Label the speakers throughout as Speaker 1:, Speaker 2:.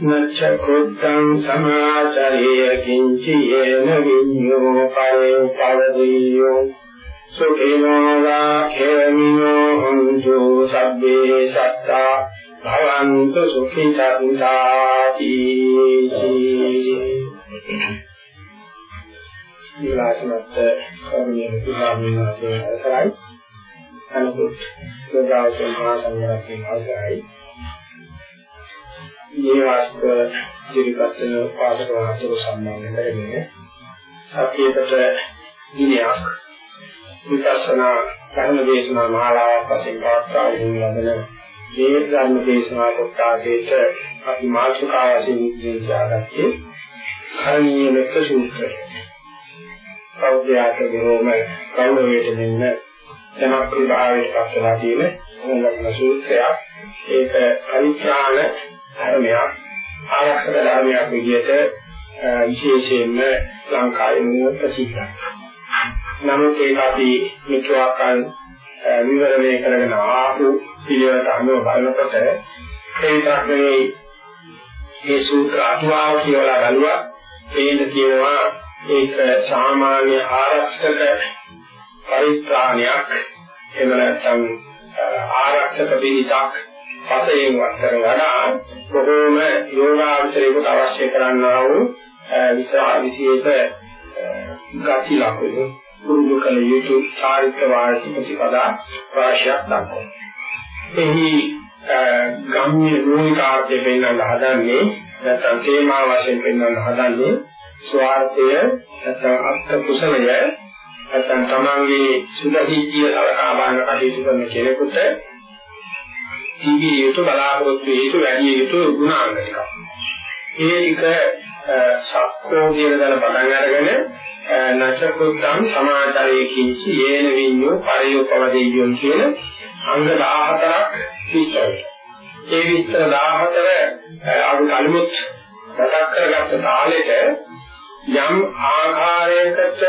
Speaker 1: නච්ච කුත්තං සමාචරිය කිංචි යේන විඤ්ඤෝ පරේ පවදීයෝ සුඛිනෝ වාඛේමිනෝ හුංසු සබ්බේ සත්තා භවන්තු සුඛිතාති විලාසමත් කර්මයේ පිටාමින වාසයේ අසරයි අනුකුත් සදාවතේ මහා සංඝරත්නයේ අවසරයි. මේ වාස්ත ඉදිරිපත් වෙන පාසක වාස්තුව සම්බන්ධ කරගෙන සත්‍යයට දිනයක් විපස්සනා ධර්ම දේශනා මාලාවක් වශයෙන් පවත්වාගෙන ලබන මේ ධර්ම දේශනා කොටසේට අපි මාතෘකා වශයෙන් ඉදිරියට හරණීය මෙත්ත සූත්‍රය. කවුදයාට ගිරෝම කවුරුවේට මෙන්න ජනප්‍රිය භාවයට පත්වලා තියෙන මොනවාද සූත්‍රයක්. ඒක පරිත්‍රාණ ධර්මයක් ආරක්ෂක ධර්මයක් විදිහට විශේෂයෙන්ම ලංකාවේ මුල ප්‍රසිද්ධයි. නමුත් ඒක අපි මෙතුආකල් විවරණය කරගෙන ආපු පිළිවෙලට අනුව බලනකොට ඒකක් නෙවෙයි මේ සූත්‍ර අටුවාව කියලා බලුවා ඒන්න කියනවා ඒක සාමාන්‍ය ආරක්ෂක පරිත්‍රාණයක් එහෙම නැත්නම් ආරක්ෂක පිළිතක් පතයෙන් වත්තර වඩා බොහෝම යෝගාචරයකට අවශ්‍ය කරන්නා වූ විශාල විශේෂ ගති ලක්ෂණ පුරුදු කළ යුතු චාරිත්‍ර වාර්ථ ප්‍රතිපදා රාශියක් දක්වනවා. එහි ගම්ම්‍ය මූලිකාර්ථය පෙන්වන්න හදන්නේ නැත්නම් තේමා වශයෙන් පෙන්වන්න හදන්නේ ස්වార్థය නැත්නම් අර්ථ කුසලය නැත්නම් තමන්ගේ සුදහිතිය සලකා බලන කටයුතු කරන කෙනෙකුට ජීවිතය යුතු බලාපොරොත්තු යුතු වැඩි යුතු ගුණාංග ටික. ඒ ටික සක්කෝ කියන දල පටන් අරගෙන නචකුත්තං සමාචරයේ කිංචි යේන විඤ්ඤෝ පරියෝපවදෙය්‍යෝ කියන අංග 14ක් විස්තර. ඒ විස්තර 14 අරු කලිමුත් මතක් කරගත්ත තාලෙට යම් ආකාරයකට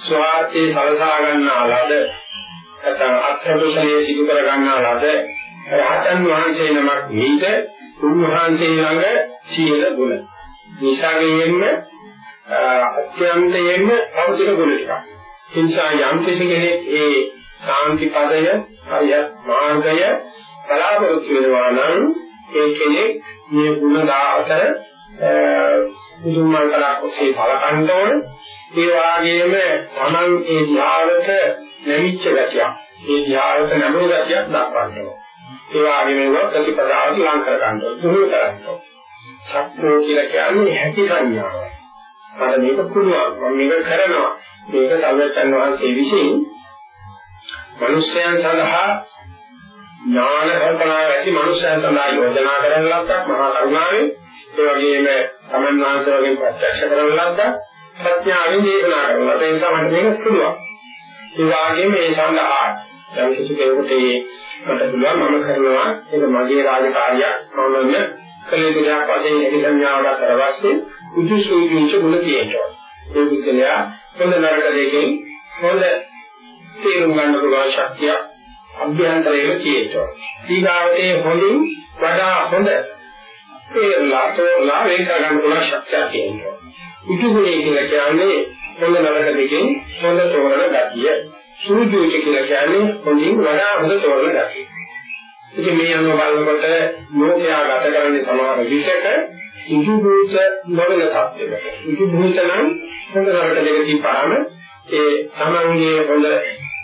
Speaker 1: ස්වාර්ථේ සලසා ගන්නා ලද නැත්නම් අත්‍යවශ්‍යයේ සිදු කර ගන්නා ලද රහතන් වහන්සේ නමක් නීත උන්වහන්සේ ළඟ සීල ගුණ. නිසාවෙන්ම අත්‍යන්තයෙන්ම පෞද්ගල ගුණ ටිකක්. ඒ නිසා යම් කෙනෙක් ඒ සාන්ති පදය, අය මාර්ගය බලාපොරොත්තු වෙනවා නම් ඒ කෙනෙක් මේ ගුණ 14 මුදුන්මල් කලක් ඔස්සේ බලකන්න ඕන. ඒ වගේම Taman ඒ ධ්‍යානට නැමිච්ච ගතියක්, ඒ ධ්‍යානට නැමෝ ගතියක් දක්වන්න ඕන. ඒ වගේම ඒවා ප්‍රතිපදාවට ලං කර ගන්නවා. දුරු කරනවා. සත්‍යෝ කියලා කියන්නේ හැකි සංඥාව. මට මේක පුළුවන්. මම මේක කරනවා. මේක සර්වඥ වහන්සේ විසින් මිනිස්යන් සඳහා ඥාන කල්පනා ඇති මිනිස්යන් සඳහා යෝජනා කරන ලද්දක් මහා කරුණාවෙන් ඒ වගේම තමන් වහන්සේ වගේ ප්‍රත්‍යක්ෂ කරන ලද්දක් ප්‍රඥාවෙන් දේශනා කරනවා. ඒ නිසා මට මේක පුළුවන්. ඒ වගේම මේ සඳහා යම් කිසි කෙනෙකුට මට පුළුවන් මම කරනවා ඒක මගේ රාජකාරියක් මම කළ යුතු දෙයක් වශයෙන් එහි සංඥාවක් කරවස්සේ උතුසුවිච ගුණ තියෙනවා ඒ බුද්ධලයා හොඳ නරක දෙකෙන් හොඳ තේරුම් ගන්න පුළුවන් ශක්තිය අභ්‍යන්තරයේ තියෙනවා. ඊගාවතේ හොඳින් වඩා හොඳ තේරලා තෝරලා වෙන් කර ගන්න පුළුවන් ශක්තිය තියෙනවා. උතුගුණේ කියලා කියන්නේ හොඳ නරක දෙකෙන් හොඳ තෝරන ගතිය. සූජෝච කියලා කියන්නේ හොඳින් වඩා හොඳ තෝරන ගතිය. ඉතින් මේ අනුව බලනකොට ලෝකයා ගත කරන්නේ සමහර විචක ඉදු භූත නොවන තත්ත්වයකට. ඉදු භූත නම් හොඳ නරක දෙක තිබ්බාම ඒ තමන්ගේ හොඳ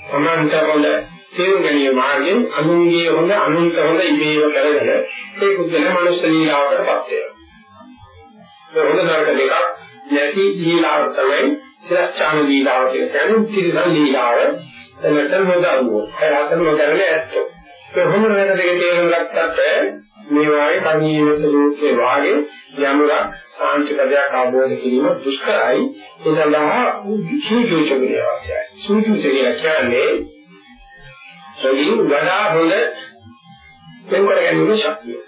Speaker 1: තමන්ට හොඳ තේරුම් ගැනීම මාර්ගයෙන් අනුන්ගේ හොඳ අනුන්ට හොඳ ඉමේව කරගෙන ඒ පුද්ගල මනුස්ස ලීලාවකටපත් වෙනවා. හොඳ නරක දෙකක් නැති ලීලාව තමයි සිරස්චාන ලීලාව කියලා කියන්නේ තිරසන් ලීලාව. එතන මොදවුව. ඒ අතර මොදවල ඇත්තෝ. ඒ හොඳ නරක දෙක තේරුම් ගත්තට මේ වාගේ කණීයක රූපේ වාගේ යමුරක් සාන්ති පදයක් අවබෝධ කිරීම දුෂ්කරයි ඒ සඳහා සූචෝචකේ අවශ්‍යයි සූචෝචකේ කියන්නේ සොලින් වඩා හොඳ වෙනකොට ගැනීම ශක්තිය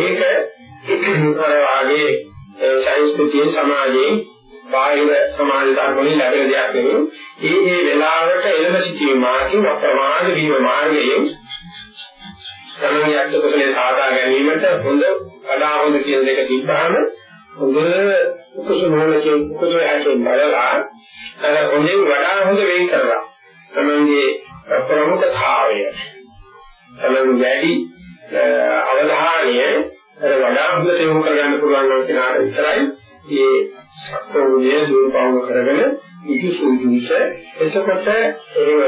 Speaker 1: ඒක අර වාගේ සංස්කෘතිය සමාජයේ බාහිර සමාජ ධර්මවලින් ලැබෙන දෙයක් නෙවෙයි. ඒ ඒ වෙලාවට එළඹ සිටීමේ මාර්ගයෙන් අප්‍රමාද වීම මාර්ගයෙන් තමන්ගේ අත්ත කුසලයේ සාදා ගැනීමට හොඳ වඩා හොඳ කියන දෙක තිබ්බහම හොඳ කුසලෝලකේ කුසලයෙන් බලලා අර හොඳින් වඩා හොඳ වෙන් කරලා තමන්ගේ ප්‍රමුඛතාවය තමන් වැඩි අවධානය අර වඩා හොඳට යොමු කරගන්න පුළුවන් නම් කෙනාට විතරයි මේ සක්‍රෝණිය දුර්පවම කරගෙන ඉති සූදුස එතකොට එහෙම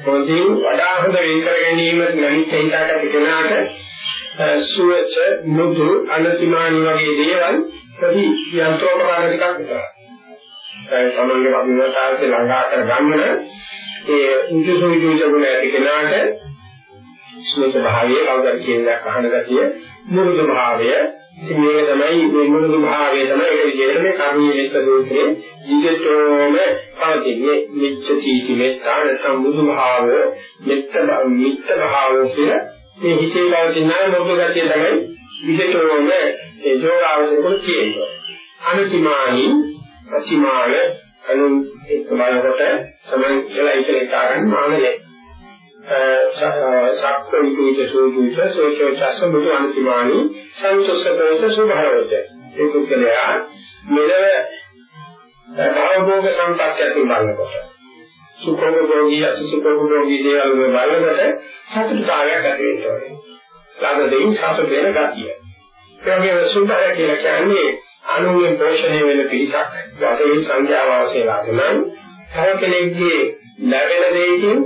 Speaker 1: හොඳින් වඩා හොඳ වෙන් කර ගැනීම ගණිත හිතාගත්ත කෙනාට සුවච මුදු අනතිමානි වගේ දේවල් පොඩි යන්ත්‍රෝපකරණ ටිකක් විතරයි. ඒ සමන්ගේ අභිවතාවයේ ළඟා කර ගන්න ඒ උන්තුසුමි දුජගුණ ඇති කෙනාට සුවච භාවයේ කවුරුත් කියන දේ අහන ගතිය මුරුදු භාවය ඉතින් මේක තමයි මේ මුරුදු භාවය තමයි ඒක විදිහට මේ කර්මීය මෙත්ත සූත්‍රයේ විදිහටම පවතින්නේ මෙච්ච තීති මෙත්තා නැත්නම් මුරුදු භාවය මෙත්ත මිත්ත භාවය කියලා මේ හිතේ පවතින මුරුදු ගතිය තමයි විදිහටම ඒ යෝගාවචරවල කියන්නේ අනුතිමානි අතිමාන අනු එක් බලකොට සමන් කියලා ඉතල කාරණ මානලේ සක්ක විකුච සෝජුච සෝචෝ චස මුතු අන්තිමානි සන්තෝෂකෝච සුභාවච ඒ කුකලයා මෙලව භවභෝග සම්පත්තිය බලනකොට සුඛෝභෝගී අසුඛෝභෝගී දේවල් බලනකොට සතුටාවයක් ඇති වෙනවා. ළඟ දෙයින් සතුට වෙන ගතිය. ඒ වගේම සුභය කියලා කියන්නේ අනුන්ගෙන් පෝෂණය වෙන පිරිසක් ගතේ සංඛ්‍යාව අවශ්‍යලා නම් තව කෙනෙක්ගේ ලැබෙන දෙයකින්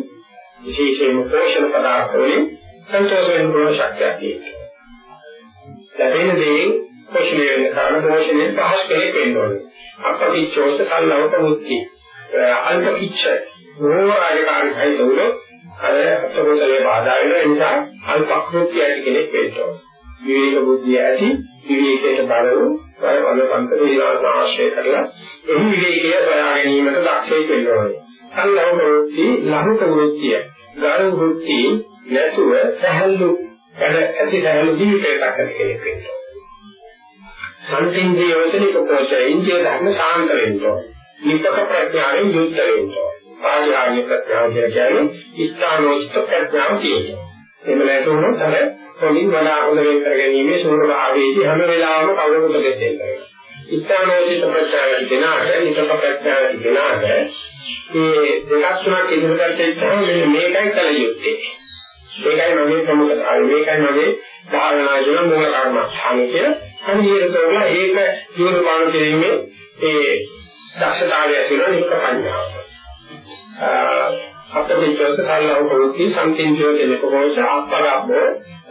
Speaker 1: විශේෂයෙන්ම පෝෂණ පදාර්ථ වලින් සන්තෝෂ වෙන පුළුවන් ශක්තියක් තියෙනවා. ලැබෙන දේ පෝෂණය වෙන කාරණ පෝෂණය පහස් කෙනෙක් වෙන්න ඕනේ. අපකිච්ඡෝස සල්ලවක මුක්ති. අල්ප කිච්ඡ නෝරාජකාරී සහිතවල අර අත්කෝසලේ බාධා වෙන නිසා අල්ප කෘත්‍ය ඇති කෙනෙක් වෙන්න ඕනේ. විවේක බුද්ධිය ඇති විවේකයට බලව වලපන්ත විලාස ආශ්‍රය කරලා එහි විවේකය සොයා ගැනීමට දක්ෂයෙක් වෙන්න ඕනේ. සංලව වෘත්ති ලහුක වෘත්තිය ගරු වෘත්ති නැතුව සහල්ලු වැඩ ඇති සහල්ලු ජීවිතයක් ගත කෙනෙක් වෙනවා. සම්පින්දී යොතනික ප්‍රෝචය ඉන්දිය ධර්ම සාන්ත වෙනවා. නිපක ප්‍රඥාවෙන් යුක්ත වෙනවා. පාරිහාර්ය ප්‍රඥාව කියන්නේ ඉස්තානෝචිත ප්‍රඥාව කියනවා. එහෙම නැතුනොත් අර කොලින් වඩා හොඳ වෙන් කර ගැනීමේ සූර භාවයේදී හැම වෙලාවෙම කවුරුකට දෙන්නේ. ඉස්තානෝචිත ප්‍රඥාව කියනාට නිපක ප්‍රඥාව කියනාට මේ දෙකක් තුනක් ඉදිරියට එච්චාම මෙන්න මේකයි කල යුත්තේ. මේකයි මගේ ප්‍රමුඛතාවය. මේකයි මගේ ධාරණා කියන මූල කර්මස්ථානය කියලා. අනිත් ඒකවල ඒක ජීවමාන කිරීමේ ඒ දක්ෂතාවය ඇතිවෙන නික පඤ්ඤාව. අපිට සල්ලව ප්‍රවෘත්ති සම්පින්ජෝ කියන කොහොමද අපරබ්බ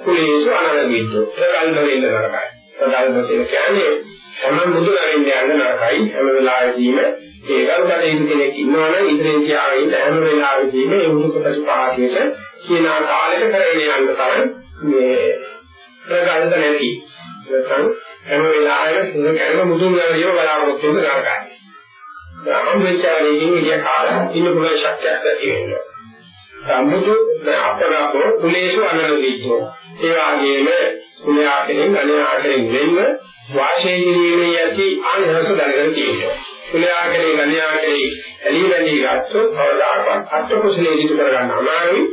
Speaker 1: කුලේසු අනරගිද්දෝ. ඒකල් දෙන්න නරකයි. ඒකල් දෙන්න කියන්නේ තමන් බුදු දරින්න යන නරකයි හැම වෙලාවෙදීම ඒ ගරුකට ඉන්න කෙනෙක් ඉන්නවනම් ඉදිරියෙන් තියාගෙන ඉන්න හැම වෙලාවෙදීම ඒ උතුක ප්‍රතිපාදයට කියන කාලෙට කරගෙන යන්න තරම් මේ ප්‍රගල්ප නැති නැත්නම් හැම වෙලාවෙම සුදු කර්ම මුදුන් වලින් බලාපොරොත්තු වෙන නරකයි. ධම්ම විචාරයෙන් ඉන්න කාලෙ ඉන්න පුළුවන් ශක්තියක් ඇති වෙනවා. සම්මුතු අපරාපෝ කුලේසු අනලවිද්දෝ ඒ වගේම කුලයාකෙන් අනේ ආකෙන් වෙන්න වාශේ කිරීමේ යටි ආනිහස දැනගෙන තියෙනවා. කුලයා කෙරේ ගණ්‍යා කෙරේ ඇලී බැඳී ගත්තොත් කවදාකවත් අත්ත කුසලයේ ඉදිරි කරගන්න අමාරුයි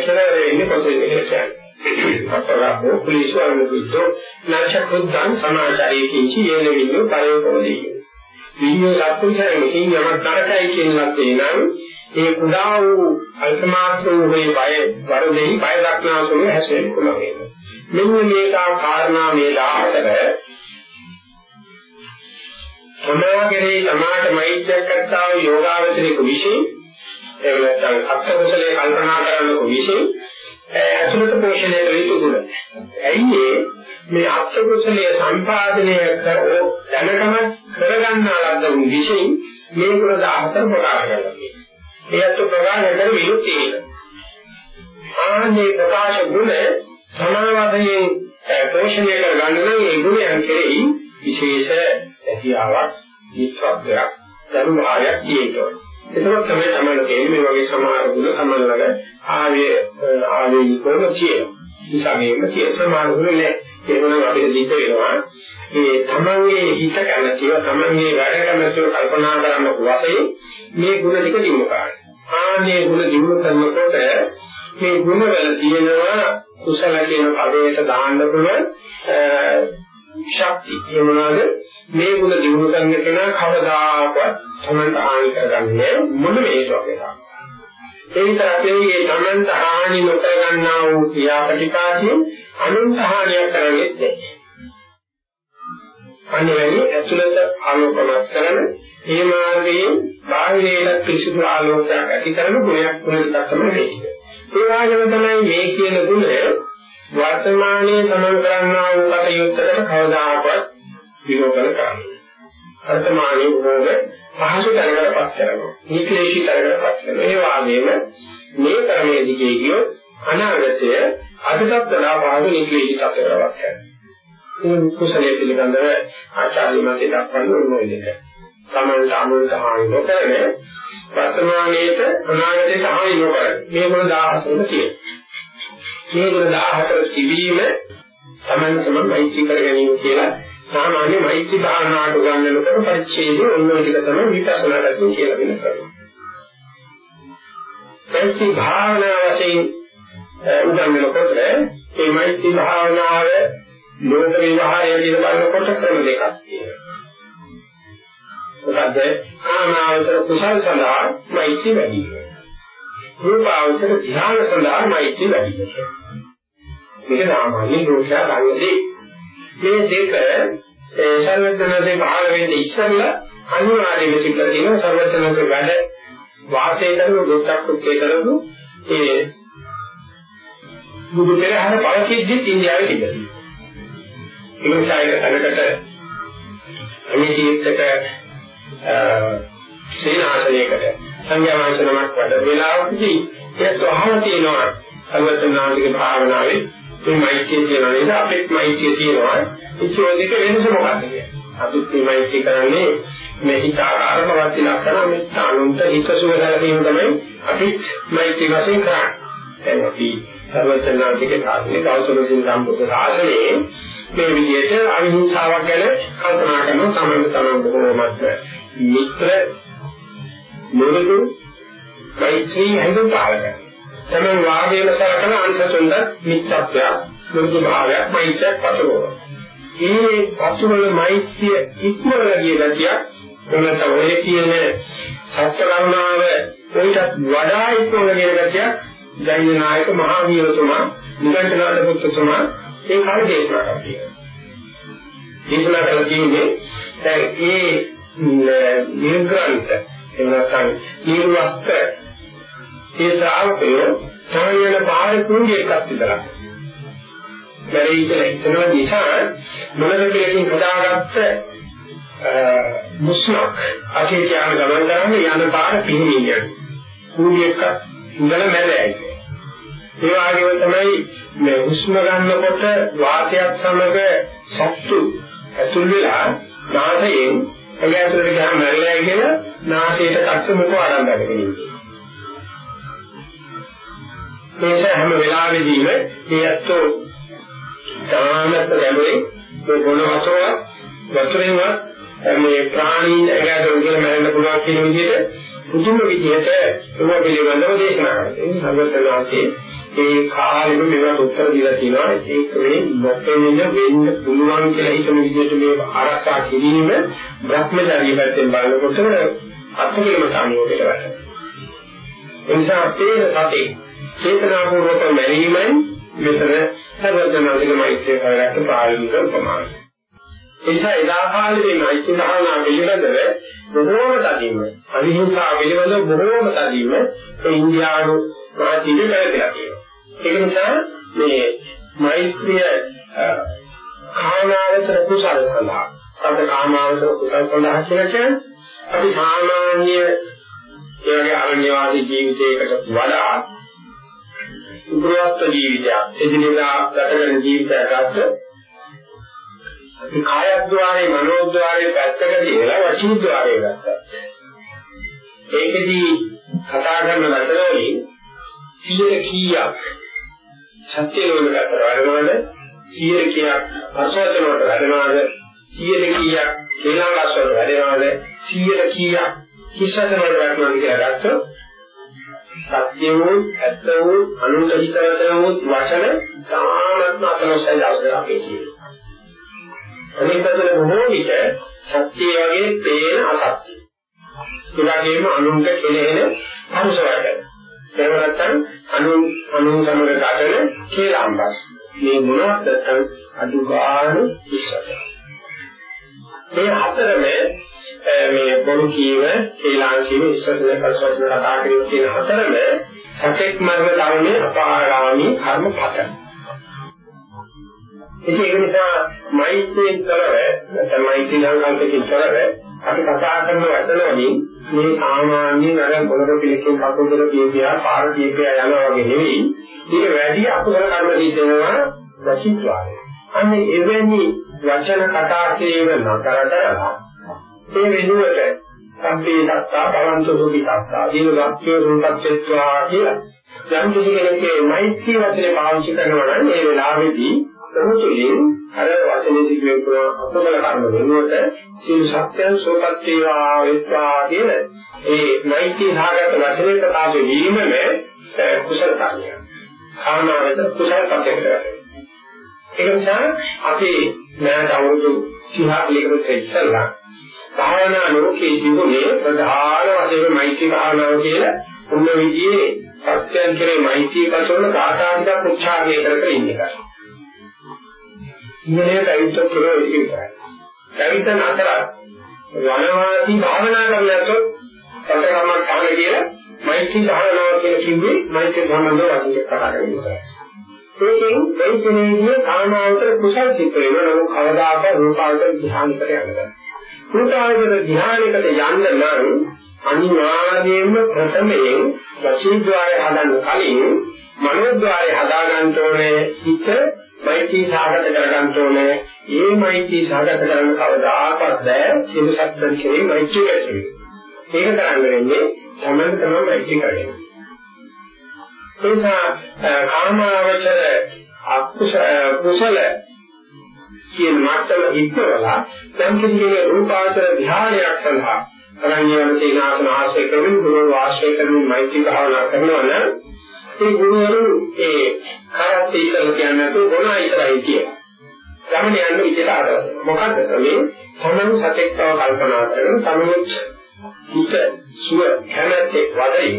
Speaker 1: කියලා වෙන්නේ කොහොමද කියන්නේ. අපරාපෝ කුලීසු අනුකූලෝ නචකුද්දං සමාචාරයේ කිංචි යේන වින්නෝ පරයෝකෝදී. විඤ්ඤෝ සත්පුරුෂයන් මෙකින් යමක් තරකයි කියනවත් එනම් ඒ කුඩා වූ අල්පමාත්‍ර වූ මේ බය වරදෙහි බය දක්නාසුළු හැසෙන්න පුළුවන්. මෙන්න මේකා කාරණා මේ 14 සමාගයේ සමාත මෛත්‍රියක් කරතා වූ යෝගාවචරික විශේෂ එහෙම නැත්නම් අත්කුසලයේ කල්පනා කරන විශේෂ ඇතුළත පෝෂණය කළ යුතු ගුණ. ඇයි මේ අත්කුසලයේ සම්පාදනය කරෝ දැනටම කරගන්නා ලද්ද වූ විශේෂ මේ ගුණ 14 ප්‍රකාශ කරනවා. ඒත් ප්‍රකාශ කර විමුක්තිය. ආනේ ප්‍රකාශ ගුණ සමාවදයෙන් පෝෂණය කරගන්න නම් ඒ ගුණයන් කෙරෙහි විශේෂ හැකියාවක්, විස්තරයක්, ධර්මභාවයක් තියෙනවා. ඒකත් තමයි තමයි තේරෙන්නේ මේ වගේ සමහර ගුණ තමයි ළඟ ආවේ ආවේ කොහොම කියනවා. ඉසමේම කිය සමහර ගුණ නෑ. ඒකනම් අපිට දිට වෙනවා. ඒ තමන්ගේ හිත කැමැතිව තමන්ගේ වැඩ කැමැතිව කල්පනා කරන්න වශයෙන් මේ ගුණ ටික දිනු කරන්න. ආනේ ගුණ දිනු කරනකොට මේ ගුණ වල තියෙනවා කුසල කියන පදයට දාන්න පුළුවන් ශක්තිය. ඒ මොනවාද? මේ ගුණ දිනු කරන කෙනා කවදාකවත් තමන්ට හානි කරගන්නේ මොන හේතුවක් නිසා. ඒ නිසා අපි මේ තමන්ට හානි නොකර ගන්නා වූ ක්‍රියාපටිපාටියෙන් අනුන්ට හානියක් කරන්නේ නැහැ. අනිවාර්යයෙන් ඇතුළත ආලෝකමත් කරන ඒ මාර්ගයෙන් බාහිරයට පිරිසුදු ආලෝකයක් ඇති කරන ගුණයක් තුනක් තමයි මේක. ඒ වගේම තමයි මේ කියන ගුණය වර්තමානයේ තමන් කරන්නා වූ කටයුත්තකට කවදාකවත් විරෝධන කරන්නේ. වර්තමානයේ උනෝද පහසු තැනකටපත් කරනවා. නික්ලේශී තැනකටපත් කරනවා. ඒ වගේම මේ ක්‍රමයේ දිගේ ගියොත් අනාගතය අදටත් වඩා පහසු නික්ලේශී තත්ත්වයකටපත් කරනවා. මේ කුසලයේ පිළිබඳව ආචාර්ය මතය දක්වන්නේ මොන විදිහට? තමන්ට අනුන්ට හානි නොකරන වර්තමානයේට අනාගතයට හානි නොකරන මේ මොන 17ම තියෙනවා. මේ ගුණ 14 තිබීම තමයි තමයි මෛත්‍රී කර ගැනීම කියලා සාමාන්‍ය මෛත්‍රී භාවනාවට උගන්වනකොට පරිච්ඡේදය ඔන්න ඔය ටික තමයි විපස්සනා කරන්නේ කියලා වෙන කරන්නේ. මෛත්‍රී භාවනාව වශයෙන් උගන්වනකොට මේ මෛත්‍රී භාවනාව ලෝක විවහාරය කියන බලනකොට ක්‍රම දෙකක් තියෙනවා. මොකද කාමාවතර කුසල සඳහා මෛත්‍රී වැඩි වෙනවා. රූපාවචර ධ්‍යාන සඳහා මෛත්‍රී වැඩි වෙනවා. මේක සාමාන්‍ය ලෝකයා ගන්නදී මේ දෙක ඒ සර්වඥාසේ පහළ වෙන්නේ ඉස්සෙල්ලා අනිවාර්යයෙන්ම තිබලා තියෙනවා සර්වඥාසේ වැඩ වාසය කරන දුක්ඛ කුත්තේ කරපු ඒ බුදු පෙරහර පළසිද්ධිත් ඉන්දියාවේ තිබෙනවා. ඒ නිසා ඒක තනකට අනිත්‍යයක සේනාසනයකට සංඥා වංශනමක් වැඩ වේලාවකදී ඒත් අහලා තියෙනවා සර්වඥාන්තික භාවනාවේ මේ මෛත්‍රිය කියනවා නේද? අපිත් මෛත්‍රිය තියෙනවා. ඒ දෙක වෙනස මොකක්ද කියන්නේ අපිත් මේ මෛත්‍රිය කරන්නේ මේ හිත ආකාරම වත් ලක්ෂණ මේ අනුන්ට හිත සුවසලකීම තමයි අපිත් මෛත්‍රී වශයෙන් කරන්නේ. දැන් අපි සර්වඥාන්තික සාසනේ ගෞතම සම්බුද්ධ සාසනේ මේ විදිහට අවිහිංසාවක් ගැන කල්පනා කරන සමන්ත තමයි බොහෝමත් මිත්‍ර මුරුදු මෛත්‍රී හැඟුම් පාලක තමයි වාගේම සලකන අංශතුන්ද මිත්‍යත්වයක් මුරුදු භාවයක් මෛත්‍රියක් පතුරවනවා. මේ පතුරවල මෛත්‍රිය ඉක්මවල ගිය ගතියක් එනත ඔය කියන සත්‍ය කරුණාව කොයිටත් වඩා ඉක්මවල ගිය ගතියක් ජෛන නායක මහා වීරතුමා නිගණ්ඨනාථ පුත්තුමා ඒ කාලේ දේශනා කරා. දේශනා කළ කියන්නේ දැන් ඒ නිර්ග්‍රන්ථ එහෙම නැත්නම් නිර්වස්ත ඒ ශ්‍රාවකයෝ සමයන පාරේ කුංගි එකක් විතරක්. බැරි කියලා හිතන නිසා මොනකටකින් හදාගත්ත මුස්ලක් අකේ කියන ගමන් කරන්නේ යන පාර පිහිනියක්. කුංගි එකක් ඉඳලා මැදයි. ඒ වගේම තමයි මේ හුස්ම ගන්නකොට වාතයත් සමග සත්තු ඇතුල් වෙලා නාසයෙන් එය ඇතුළට ගියාම මැරෙලා කියලා නාසයට කට්ට මුඛ ආරම්භ කරගන්නවා. මේක හැම වෙලාවෙදීම මේ අත්ෝ තාමත් ගැඹුරේ මේ ගුණ වතුර වතුරේවත් මේ ප්‍රාණීන් ඇඟට උගෙන මැරෙන්න පුළුවන් කියන විදිහට පුදුම විදිහට ඒව පිළිබඳව දේශනා කරනවා. ඒ සර්වඥාන්සේ ඒ කාලෙම මේවට උත්තර දීලා තියෙනවා. ඒක මේ නොපෙනෙන වෙන්න පුළුවන් කියලා හිතන විදිහට මේ ආරක්ෂා කිරීම භ්‍රමචාරී පැත්තෙන් බලනකොට අත්කලමට අනුയോഗයට වැටෙනවා. එනිසා අපේ සතේ චේතනාපූර්වක මැරීමෙන් මෙතන සර්වඥාන්සේගේ මෛත්‍රිය කරගත්ත ප්‍රායෝගික උපමානයි. එනිසා එදා කාලේ මේ මෛත්‍රී භාවනා පිළිබඳව බොහෝම තදින්ම අවිහිංසා පිළිබඳව බොහෝම තදින්ම ඒ ඉන්දියානු වාචිකය පැවැත්ලා තියෙනවා. ඒක නිසා මේ මෛත්‍රිය කාමාවචර කුසල සඳහා සම්ප කාමාවචර කුසල සඳහා කියන්නේ අපි සාමාන්‍ය ඒගේ අරණ්‍යවාදී ජීවිතයකට වඩා උපරවස්ත ජීවිතයක් එදිනෙදා ගත කරන ජීවිතයක් ගත්ත අපි කායද්්වාරේ මනෝද්්වාරේ පැත්තක තියලා වචීද්්වාරේ ගත්තා. ඒකෙදි කතා කරන වචනවලින් සියයට කීයක් සත්‍ය වල ගතට වැඩනවද? සියයට කීයක් පරසවචන වලට වැඩනවද? සියයට කීයක් කේලාංගස් වලට වැඩනවද? සියයට කීයක් කිසතන වලට වැඩනවද කියලා ගත්තොත් සත්‍ය වූ ඇත්ත වූ අනුන්ට හිතවතන වූ වචන සාමත්ම අතනොස්සයි අවශ්‍ය අපේ ජීවිතේ. අනිත් පැත්තට බොහෝ විට සත්‍ය වගේ පේන අසත්‍ය. ඒ වගේම අනුන්ට කෙලෙන පරුස වර්ග. එහෙම නැත්නම් අනුන් අනුන් සමග ගැටෙන කේලාම්බස්. මේ මොනවත් නැත්නම් අදුගාණු විශ්සත. මේ හතරම මේ බොරු කීව, කේලාම් කීව, ඉස්සරහ කල්පවල කතා කිරීම කියන හතරම සතෙක් මරණ ධර්මයේ අපාරාමී කර්ම පතන. ඉතින් ඒක නිසා මෛත්‍රියෙන් තොරව නැත්නම් මෛත්‍රී සංකල්පකින් තොරව අපි කතා කරන වචන වලින් මේ සාමාන්‍ය නර පොළොව පිළිකෙන් කකුල් දෙක කියපියා පාර කියපියා යනවා වගේ නෙවෙයි. ඊට වැඩි අකුසල කර්ම දීතේනවා වචිත්වාරය. අන්නේ එවැනි වචන කතා කිරීම නතරටලා ඒ වෙනුවට සම්පේ දත්තා බලන්ත සුඛිතා දීන ලක්ෂ්‍ය සුන්දත්ත්වා කියලා යම් කිසි කෙනෙක්ගේ මෛත්‍රී වචනේ පාවිච්චි කරනවා නම් ඒ වෙලාවේදී ප්‍රමුඛයෙන් අර වචනේ දිග්ගම කරන අකුසල කර්ම වෙනුවට සීල සත්‍යං සෝපත් වේවා වෙත්වා කියන ඒ මෛත්‍රී සාගත වචනේ ප්‍රකාශ වීමම කුසල කර්මය. කාමනාවෙත කුසල පත්‍යකට ඒක නිසා අපි මෑත අවුරුදු 30 කට ඉස්සෙල්ලා භාවනා ලෝකයේ ජීවුනේ ප්‍රධාන වශයෙන් මෛත්‍රී භාවනාව කියලා උන්න විදිහේ සත්‍යයන් කෙරේ මෛත්‍රී පසවන කාටාන්තයක් උත්සාහය කර කර ඉන්නේ. ඉන්නේ පැවිද්ද කියලා ඒක විතරයි. පැවිද්දන් අතර වනවාසී භාවනා කරනකොට සතරම කාම කියලා මෛත්‍රී භාවනාව කියලා කිව්වේ මෛත්‍රී භාවනාව වගේ කතා කරනවා. ඒකෙන් මෛත්‍රීයේ කාමාවතර කුසල් සිත් වෙනවා නමුත් කවදාකවත් රූපාවතර ධ්‍යානකට යන්නේ රූපාවතර ධ්‍යානයකට යන්න නම් අනිවාර්යයෙන්ම ප්‍රථමයෙන් වචීද්්වාරය හදන්න කලින් මනෝද්්වාරය හදා ගන්න ඕනේ හිත මෛත්‍රී සාගත කරගන්න ඕනේ. මේ මෛත්‍රී සාගත කරන්න කවදාකවත් බෑ සියලු සත්ත්වයන් කෙරෙහි මෛත්‍රී ඇති ඒක කරන්න වෙන්නේ තමයි තමයි මෛත්‍රී කරන්නේ. ඒ නිසා කාමාවචර අකුසල කියන මට්ටම ඉක්මවලා යම් කිසි රූපාවචර ධ්‍යානයක් සඳහා අරණ්‍යවල සීනාසන ආශ්‍රය කරමින් ගුරු ආශ්‍රය කරමින් මෛත්‍රී භාවනා කරනවා නම් ඒ ගුරුවරු ඒ කායත් ඉස්සර කියන්නේ නැතුව ගුණ ඉස්සරයි කියන. ගමන යන්න විදිහට ආදරය. මොකද මේ තමන් සතෙක් බව කල්පනා කරන තමනුත් හිත සුව කැමැත්තේ වදින්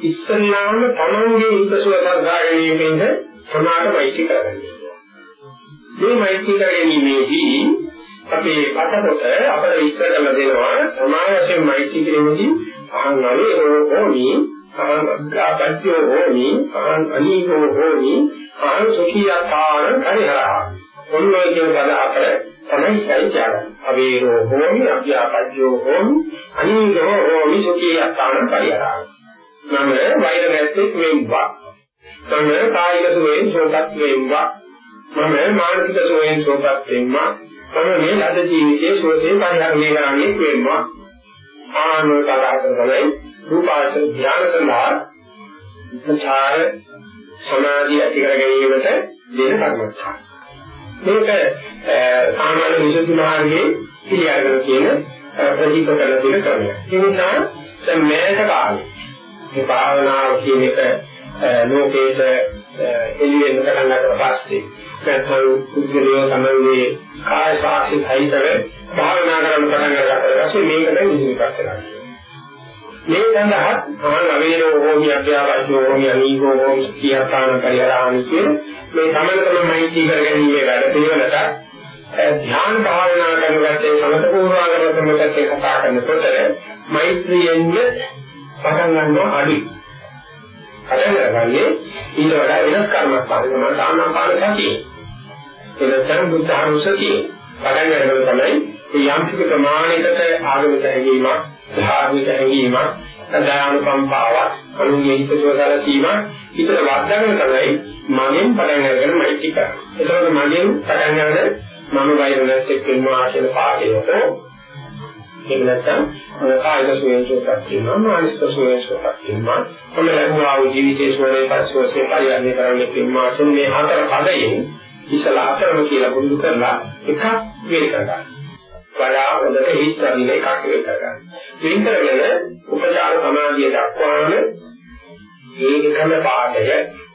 Speaker 1: ඉස්සල්ලාම තමන්ගේ හිත සුව සාධා ගැනීමෙන්ද සමාධිමයිති කරගන්නේ. මේ මෛත්‍රී කරගැනීමේදී අපේ පතපොත අපට විස්තර කරලා දෙනවා සමාජයෙන් මෛත්‍රී කිරීමේදී අහංගලේ ඕනි ආපත්‍යෝ හෝමි අහං අනීහෝ හෝමි අහං සුඛියතාන කරිහරා ඔන්නෝ කියන පද අතර තමයි සයිචාර අවේරෝ හෝමි අභ්‍යාපත්‍යෝ හෝමි අනීහෝ හෝමි සුඛියතාන කරිහරා මම වෛර නැත්තේ වෙම්වා මම කායික සුවයෙන් සෝපත් වෙම්වා මම මානසික සුවයෙන් සෝපත් වෙම්වා මම මේ ලද ජීවිතයේ සුවසේ පරිහරණය කරන්නේ වෙම්වා ආනෝ තරහ කරගන්නේ රූපාවචර ධ්‍යාන සඳහා විචාර සමාධිය ඇති කර ගැනීමට දෙන කර්මස්ථාන. මේක සාමාන්‍ය විසුද්ධි මාර්ගයේ පිළිඅරගෙන කියන ප්‍රතිපද කරන තියෙන ක්‍රමය. ඒ නිසා දැන් මේක කාලේ මේ භාවනාව කියන එක ලෝකේට එළියෙන් පටන් ගන්නට පස්සේ නැත්නම් පුද්ගලයෝ තමයි කාය සාක්ෂි සහිතව භාවනා කරන්න පටන් ගන්නට පස්සේ මේක දැන් ඉදිරිපත් කරනවා. මේ සඳහා මහා නවීනෝ හෝමි අධ්‍යාපනෝ හෝමි අනීගෝ හෝමි කියතාන පරිහරණි කියන මේ සමතම මෛත්‍රී කරගැනීමේ වැඩ පිළිවෙලට ධ්‍යාන භාවනා කරනකොට සමත පූර්වාගමකටත් කතා කරනකොට මෛත්‍රියෙන් පටන් ගන්නවා අඩි. පටන් ගන්නන්නේ ඊට වඩා වෙනස් කර්මස්ථාන තමයි ආනාපාන සතිය. එනතර බුද්ධ ආනුසතිය. පටන් ගන්නකොට තමයි යම් කිසි ප්‍රමාණයකට ආගමික හැඟීමක් ධාර්මික හැඟීමක්, සදානුකම්පාවක්, අනුන්ගේ හිත සුවසල සීමා හිතට වර්ධනය තමයි මගෙන් පටන් අරගෙන මෛත්‍රී කරන්නේ. ඒකෝට මගෙන් පටන් අරගෙන මම වෛරණත් එක්ක ඉන්නවා කියන පාඩේට එහෙම නැත්නම් කායික සුවේශෝපක් තියෙනවා මානසික සුවේශෝපක් තියෙනවා කොහොම ලැබුණා වූ ජීවිතයේ සුවේ පරිසෝසේ පරිහරණය කරන්න තියෙනවා මේ හතර පදයෙන් ඉස්සලා හතරම කියලා පුරුදු කරලා එකක් වෙර කරගන්න. වඩා හොඳට හිත අදින එකක් වෙර කරගන්න. වෙන් කරගෙන උපචාර සමාධිය දක්වාම ඒකම පාඩය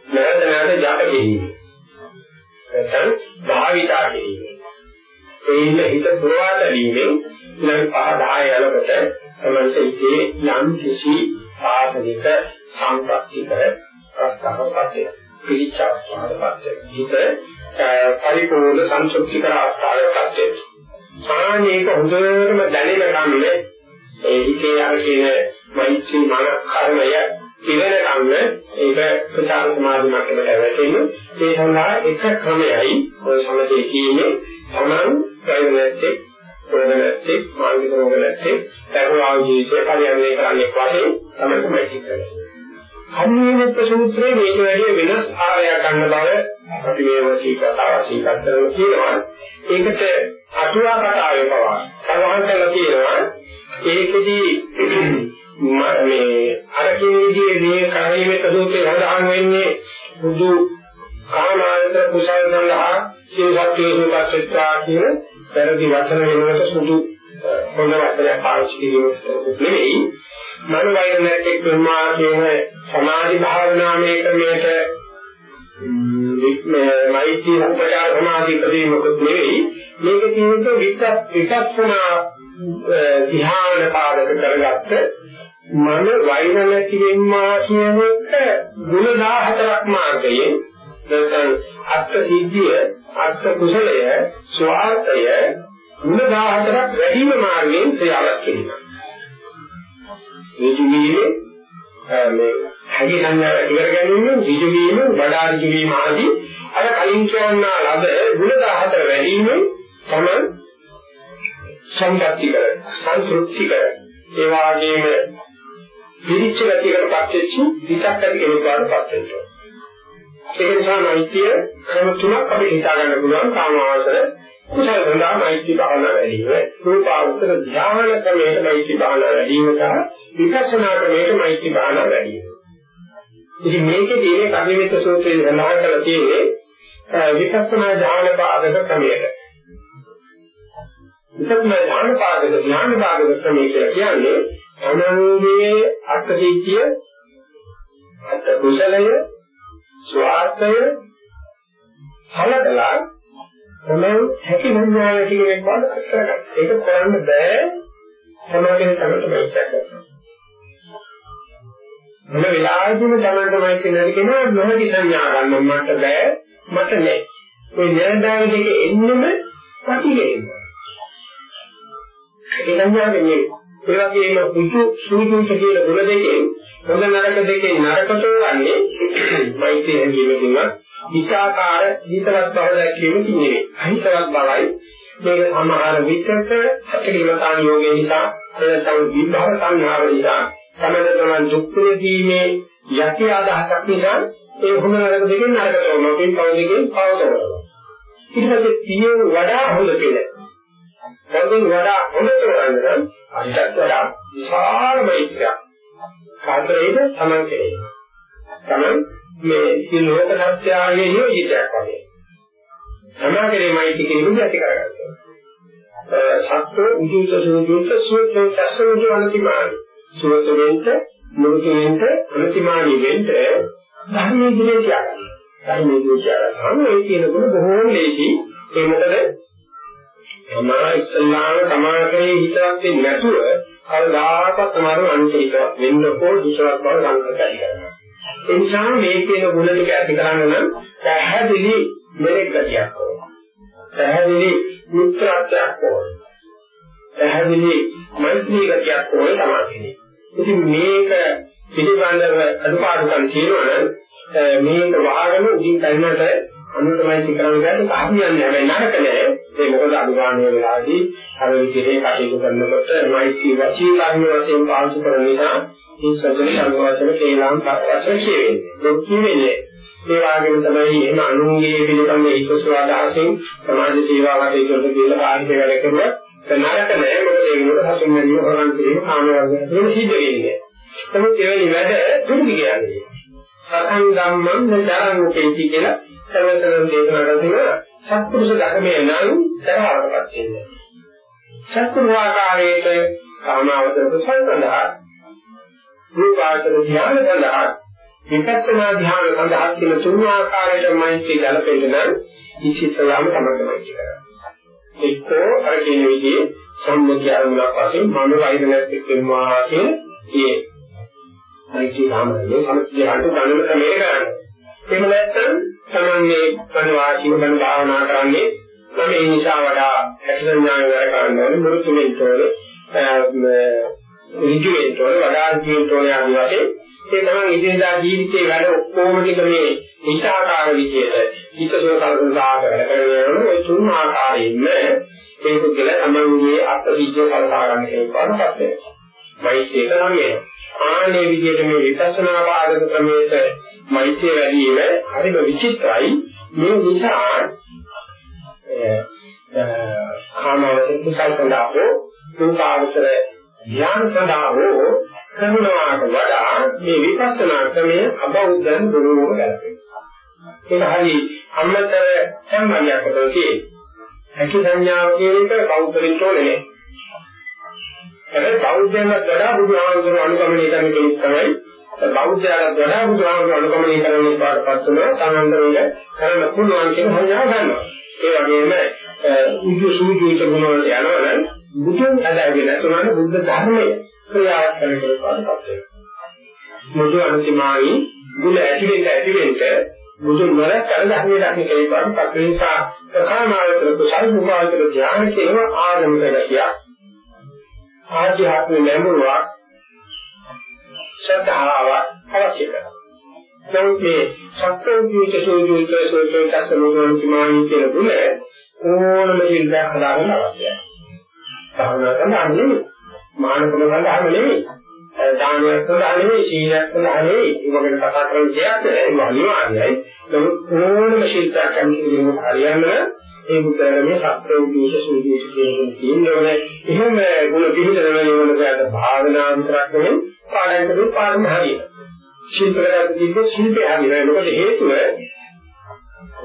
Speaker 1: නැවත නැවත ජාත කිරීම. නැත්නම් භාවිතා කිරීම. ඒින් හිත පුරවා ගැනීමෙන් ඉලක්ක පහ 10 යනකොට තමයි ඉතේ යම් කිසි සාසනික සම්ප්‍රාප්තිකර ප්‍රස්තාවපත් වෙනවා. පිළිචාස්වාදපත් වෙනවා. හිත පරිපූර්ණ සංසුප්තිකර අවස්ථාවකට වෙනවා. සාමාන්‍යයෙන් හොඳටම දැනෙන කන්නේ ඒ හිතේ අර කියන මෛත්‍රී මන කර්මය පිරෙන කන්න ඒක ප්‍රචාර සමාධි මට්ටමට වැටෙන්නේ ඒ සඳහා එක ක්‍රමයයි ඔය සමතේ කියන්නේ තමන් ප්‍රයෝගයේදී ප්‍රයෝගයේදී මානසික රෝගයේදී දරුවා ජීවිතය පරිහරණය කරන්නේ වශයෙන් තමයි මෛත්‍රී කරන්නේ. අනිවාර්යයෙන්ම සූත්‍රයේ මේක වැඩි වෙනස් ආරයක් ගන්න බව අපි මේ වචී කතාව සීකත් කරනවා කියනවා. ඒකට අටුවා කතාවේ පවා සඳහන් කරලා තියෙනවා ඒකෙදී මේ අර කියන විදිහේ මේ කායිමේ සූත්‍රයේ සඳහන් වෙන්නේ බුදු කාමාන්ත කුසල සඳහා සිවසත්යේ සුපච්චත්‍රා කියන පෙරදි වචන වෙනකොට සුදු හොඳ වචනයක් පාවිච්චි කිරීම නෙවෙයි. මන වෛරණයක් එක්කමා කියන සමාධි භාවනාමය ක්‍රමයට මෛත්‍රී උපචාර සමාධි ක්‍රමයකට නෙවෙයි. මේක කියන්නේ විපස්සනා ධ්‍යාන පාදක කරගත්ත මන වෛර නැති වෙන්නා කියන එක ගුණ 14ක් මාර්ගයෙන් නැත්නම් අර්ථ සිද්ධිය අර්ථ කුසලය ස්වාර්ථය ගුණ 14ක් වැඩිම මාර්ගයෙන් ක්‍රියාවක් කිරීම. මේ ජීවිතේ මේ හැකි සංඥා ඉවර ගැනීම ඍජු වීම වඩා ඍජු වීම ආදී අර කලින් කියනා ලද ගුණ 14 වැඩිම තමයි සංගති කර සංതൃප්ති කර ඒ වගේම පිරිච්ච ගතියකටපත් වෙච්ච විතක් ඇති කෙනෙක් වඩපත් වෙනවා ඒක නිසා මෛත්‍රිය ක්‍රම තුනක් අපිට හිතා ගන්න පුළුවන් කාමාවසර කුසල සඳහා මෛත්‍රී භාවනා වැඩි වීම රූපාවසර ධ්‍යාන ක්‍රමයට මෛත්‍රී භාවනා වැඩි වීම සහ විපස්සනා ක්‍රමයට මෛත්‍රී භාවනා වැඩි වීම ඉතින් මේකේ තියෙන කර්මමිත සූත්‍රයේ සඳහන් කරලා තියෙන්නේ විපස්සනා ඥාන පාදක ක්‍රමයට විපස්සනා ඥාන පාදක ඥාන පාදක ක්‍රමය කියලා කියන්නේ අනන්‍යයේ අත්‍යීත්‍ය අත් කුසලය ස්වාර්ථය හලදලා තමයි හැකි සංඥාව කියන එක බාද කරගන්න. ඒක කරන්න බෑ සමාජයෙන් තමයි තමයි කරන්නේ. මොන වෙලාවෙදිම තමයි තමයි කියන්නේ කියනවා නොහැකි සංඥා ගන්න මට බෑ මට නෑ. මේ නෑදාන දෙක එන්නෙම ප්‍රතිලේම. ඒ සංඥාවෙන් නෙවෙයි. ඒ වගේම පුතු සූදුස කියලා ගුණ දෙකෙන් හොඳ නරක දෙකේ නරකට වන්නේ මෛත්‍රී හැඟීමකින්ම විකාකාර හිතවත් බව දැක්වීම කියන්නේ. අහිතවත් බවයි මේක සමහර විචක හතරිමතාන් යෝගය නිසා නැත්නම් විභව සංහාර නිසා තමයි තමයි දුක් විඳීමේ යටි අදහසක් නිසා ඒ හොඳ නරක දෙකෙන් නරකට වුණා. මේ පව දෙකෙන් පවතනවා. ඊට පස්සේ පියේ වඩා හොඳ කියලා. හොඳින් වඩා හොඳ කරගන්න අනිත් වඩා විශාල මෛත්‍රියක් කාතරේද තමන් කෙරේ. තමන් මේ මේ ලෝක සත්‍යයේ යෝජිතයක් වගේ. සමාගරේමයි කියන ඇති කරගන්නවා. සත්ව උජුත සුජුත සුවචෝ තස්සුජු අනතිමානි. සුවත වෙන්ට මුරුතු වෙන්ට අනතිමානි වෙන්ට ධර්මයේ දිනේ තියාගන්න. ධර්මයේ දිනේ තියාගන්න. ඒ කියන ගුණ බොහෝම ලේසි. ඒ මොකද තමා ඉස්ලාම තමාගේ හිතවත් වෙන්නේ නැතුව කවදාකවත් සමහරව අන්ත හිතවත් වෙන්න ඕන හිතවත් බව ලංකතයි කරනවා. ඒ නිසා මේ කියන ගුණ ටික ඇති කරගන්න නම් පැහැදිලි මෙලෙක් ගතියක් ඕන. පැහැදිලි මුත්‍රාත්‍යක් ඕන. පැහැදිලි මෛත්‍රී ගතියක් ඕන තමයි. ඉතින් මේක පිළිබඳව අනුපාඩුකම් තියෙනවා නම් මේක වහගෙන උදින් කන්නට අනුතමයි කරන්නේ කාහියන්නේ හැබැයි නරක නෑ. ඒ මොකද අනුගාමී වෙලාදී අර විදිහේ කටයුතු කරනකොට මෛත්‍රී වචී කර්ම වශයෙන් පාවිච්චි කරන නිසා මේ සතරේ අනුවාදන කේලාම් පස්සෙන් කියන්නේ. දුක් කියන්නේ. ඒ වගේම තමයි එහෙම අනුන්ගේ පිළිබඳ හිතසුව අදහසින් සමාජ සේවාවට ඒකට කියලා කාර්ය වැඩ කරුවා නරක නෑ. මොකද ඒ වෙනකොට හසුන් වැඩි හොරන් කිරීම කාම වර්ගන කියන සිද්ධ වෙන්නේ. නමුත් එවැනි වැඩ දුරු කියන්නේ. සතන් ධම්මං නචරංකේති කියලා සර්වතන දේශනා කරලා සත්පුරුෂ ධර්මයේ නම් තරහවටපත් වෙන්නේ. සත්පුරුෂාකාරයේට කාමාවතර කුසලඳහා රූපාවතර ධ්‍යාන සඳහා විපස්සනා ධ්‍යාන සඳහා කියන තුන් ආකාරයට මෛත්‍රී ගලපෙන්න නම් ඉතිසලාම තමයි කරන්නේ. එක්කෝ අර කියන විදිහේ සම්මුතිය අරමුණක් වශයෙන් මම වෛර නැති වෙනවා කියන ඒ මෛත්‍රී සාමයේ සමස්තයන්ට ගණන ක්‍රමයක කරන්නේ. එහෙම නැත්නම් තමන්නේ කන වාචික බණ භාවනා කරන්නේ මම ඒ නිසා වඩා ඇතිසඥාන වැඩ කරනවා මෘතු වෙන්තෝර ඍජු වෙන්තෝර වඩා වෙන්තෝර ආදී වශයෙන් ඒ තමයි ඉදිරියදා ජීවිතේ වැඩ ඔක්කොම ටික මේ හිතාකාර විදියට හිතසෝ කල්පනා කරගෙන කරගෙන ඒ තුන් ආකාරයෙන්ම ඒ පුද්ගල තමන්ගේ අත්විජ්ජ කල්පනා ගන්න කෙනෙක්වටපත් වෙනවා. මෛත්‍රිය කරන්නේ ආනේ විදිහට මේ විපස්සනා පාදක ක්‍රමයට මෛත්‍රිය වැඩි වීම හරිම විචිත්‍රයි. මේ නිසා කාමවලින් කුසල් සඳහා හෝ දුකාවසර ධ්‍යාන සඳහා හෝ කරනවාට වඩා මේ විපස්සනා ක්‍රමය අබෞද්ධන් දුරුවම ගැලපෙනවා ඒක හරි අමතර සම්මානයක් වගේ හැකි සංඥාව කියන එක බෞද්ධරින් තෝරන්නේ හැබැයි බෞද්ධයන්ට වඩා බුදුහාමුදුරුවෝ අනුගමනය කරන කෙනෙක් තමයි බෞද්ධයාට වඩා බුදුහාමුදුරුවෝ අනුගමනය කරන පාඩපත් තුන තමන්ගේ කරන්න පුළුවන් කියන සංඥාව ගන්නවා. ඒ වගේම උදු සූජුච ගුණ වල යනවනම් බුදුන් අදාගෙන තුනන බුද්ධ ධර්මය ක්‍රියාවක් කරන පාඩපත් වෙනවා. මුදු අන්තිමයි ගුණ ඇති වෙන්න ඇති වෙන්න බුදුන් වර කරදහමේ දක්න කෙනෙක් පාඩපත් නිසා ප්‍රකාමාවතර කුසල් මුඛාවතර ධ්‍යාන කියන ආගමික ගැතියක්. ආධ්‍යාත්මික නැඹුරුවක් ශ්‍රද්ධාව අවශ්‍ය කරනවා. නමුත් මේ සත්‍යෝපීත සෝජෝත සෝජෝත සලෝකන කිමානි කියන දුන ඕනම සිල්පයක් හදාගන්න අවශ්‍යයි. භාවනා කරන්නේ මානසික සඳහාම නෙමෙයි. දානයක් සඳහා නෙමෙයි, සීලයක් සඳහා නෙමෙයි. ඒවගෙන කතා කරන දෙයක් නෙවෙයි. ඒක අනිවාර්යයි. නමුත් ඕනම සිල්පයක් කරන්නේ හරියන්නේ ඒ බුද්ධරමේ සත්‍ය උදේශ සූදේශ කියන තියෙනවනේ එහෙම ගුණ පිළිදෙන වෙනකොට භාවනා විතරක් නෙවෙයි පාඩම් පාඩම් හරියට ශිල්පකරත් කිව්ව ශිල්පේ හරියට මොකද හේතුව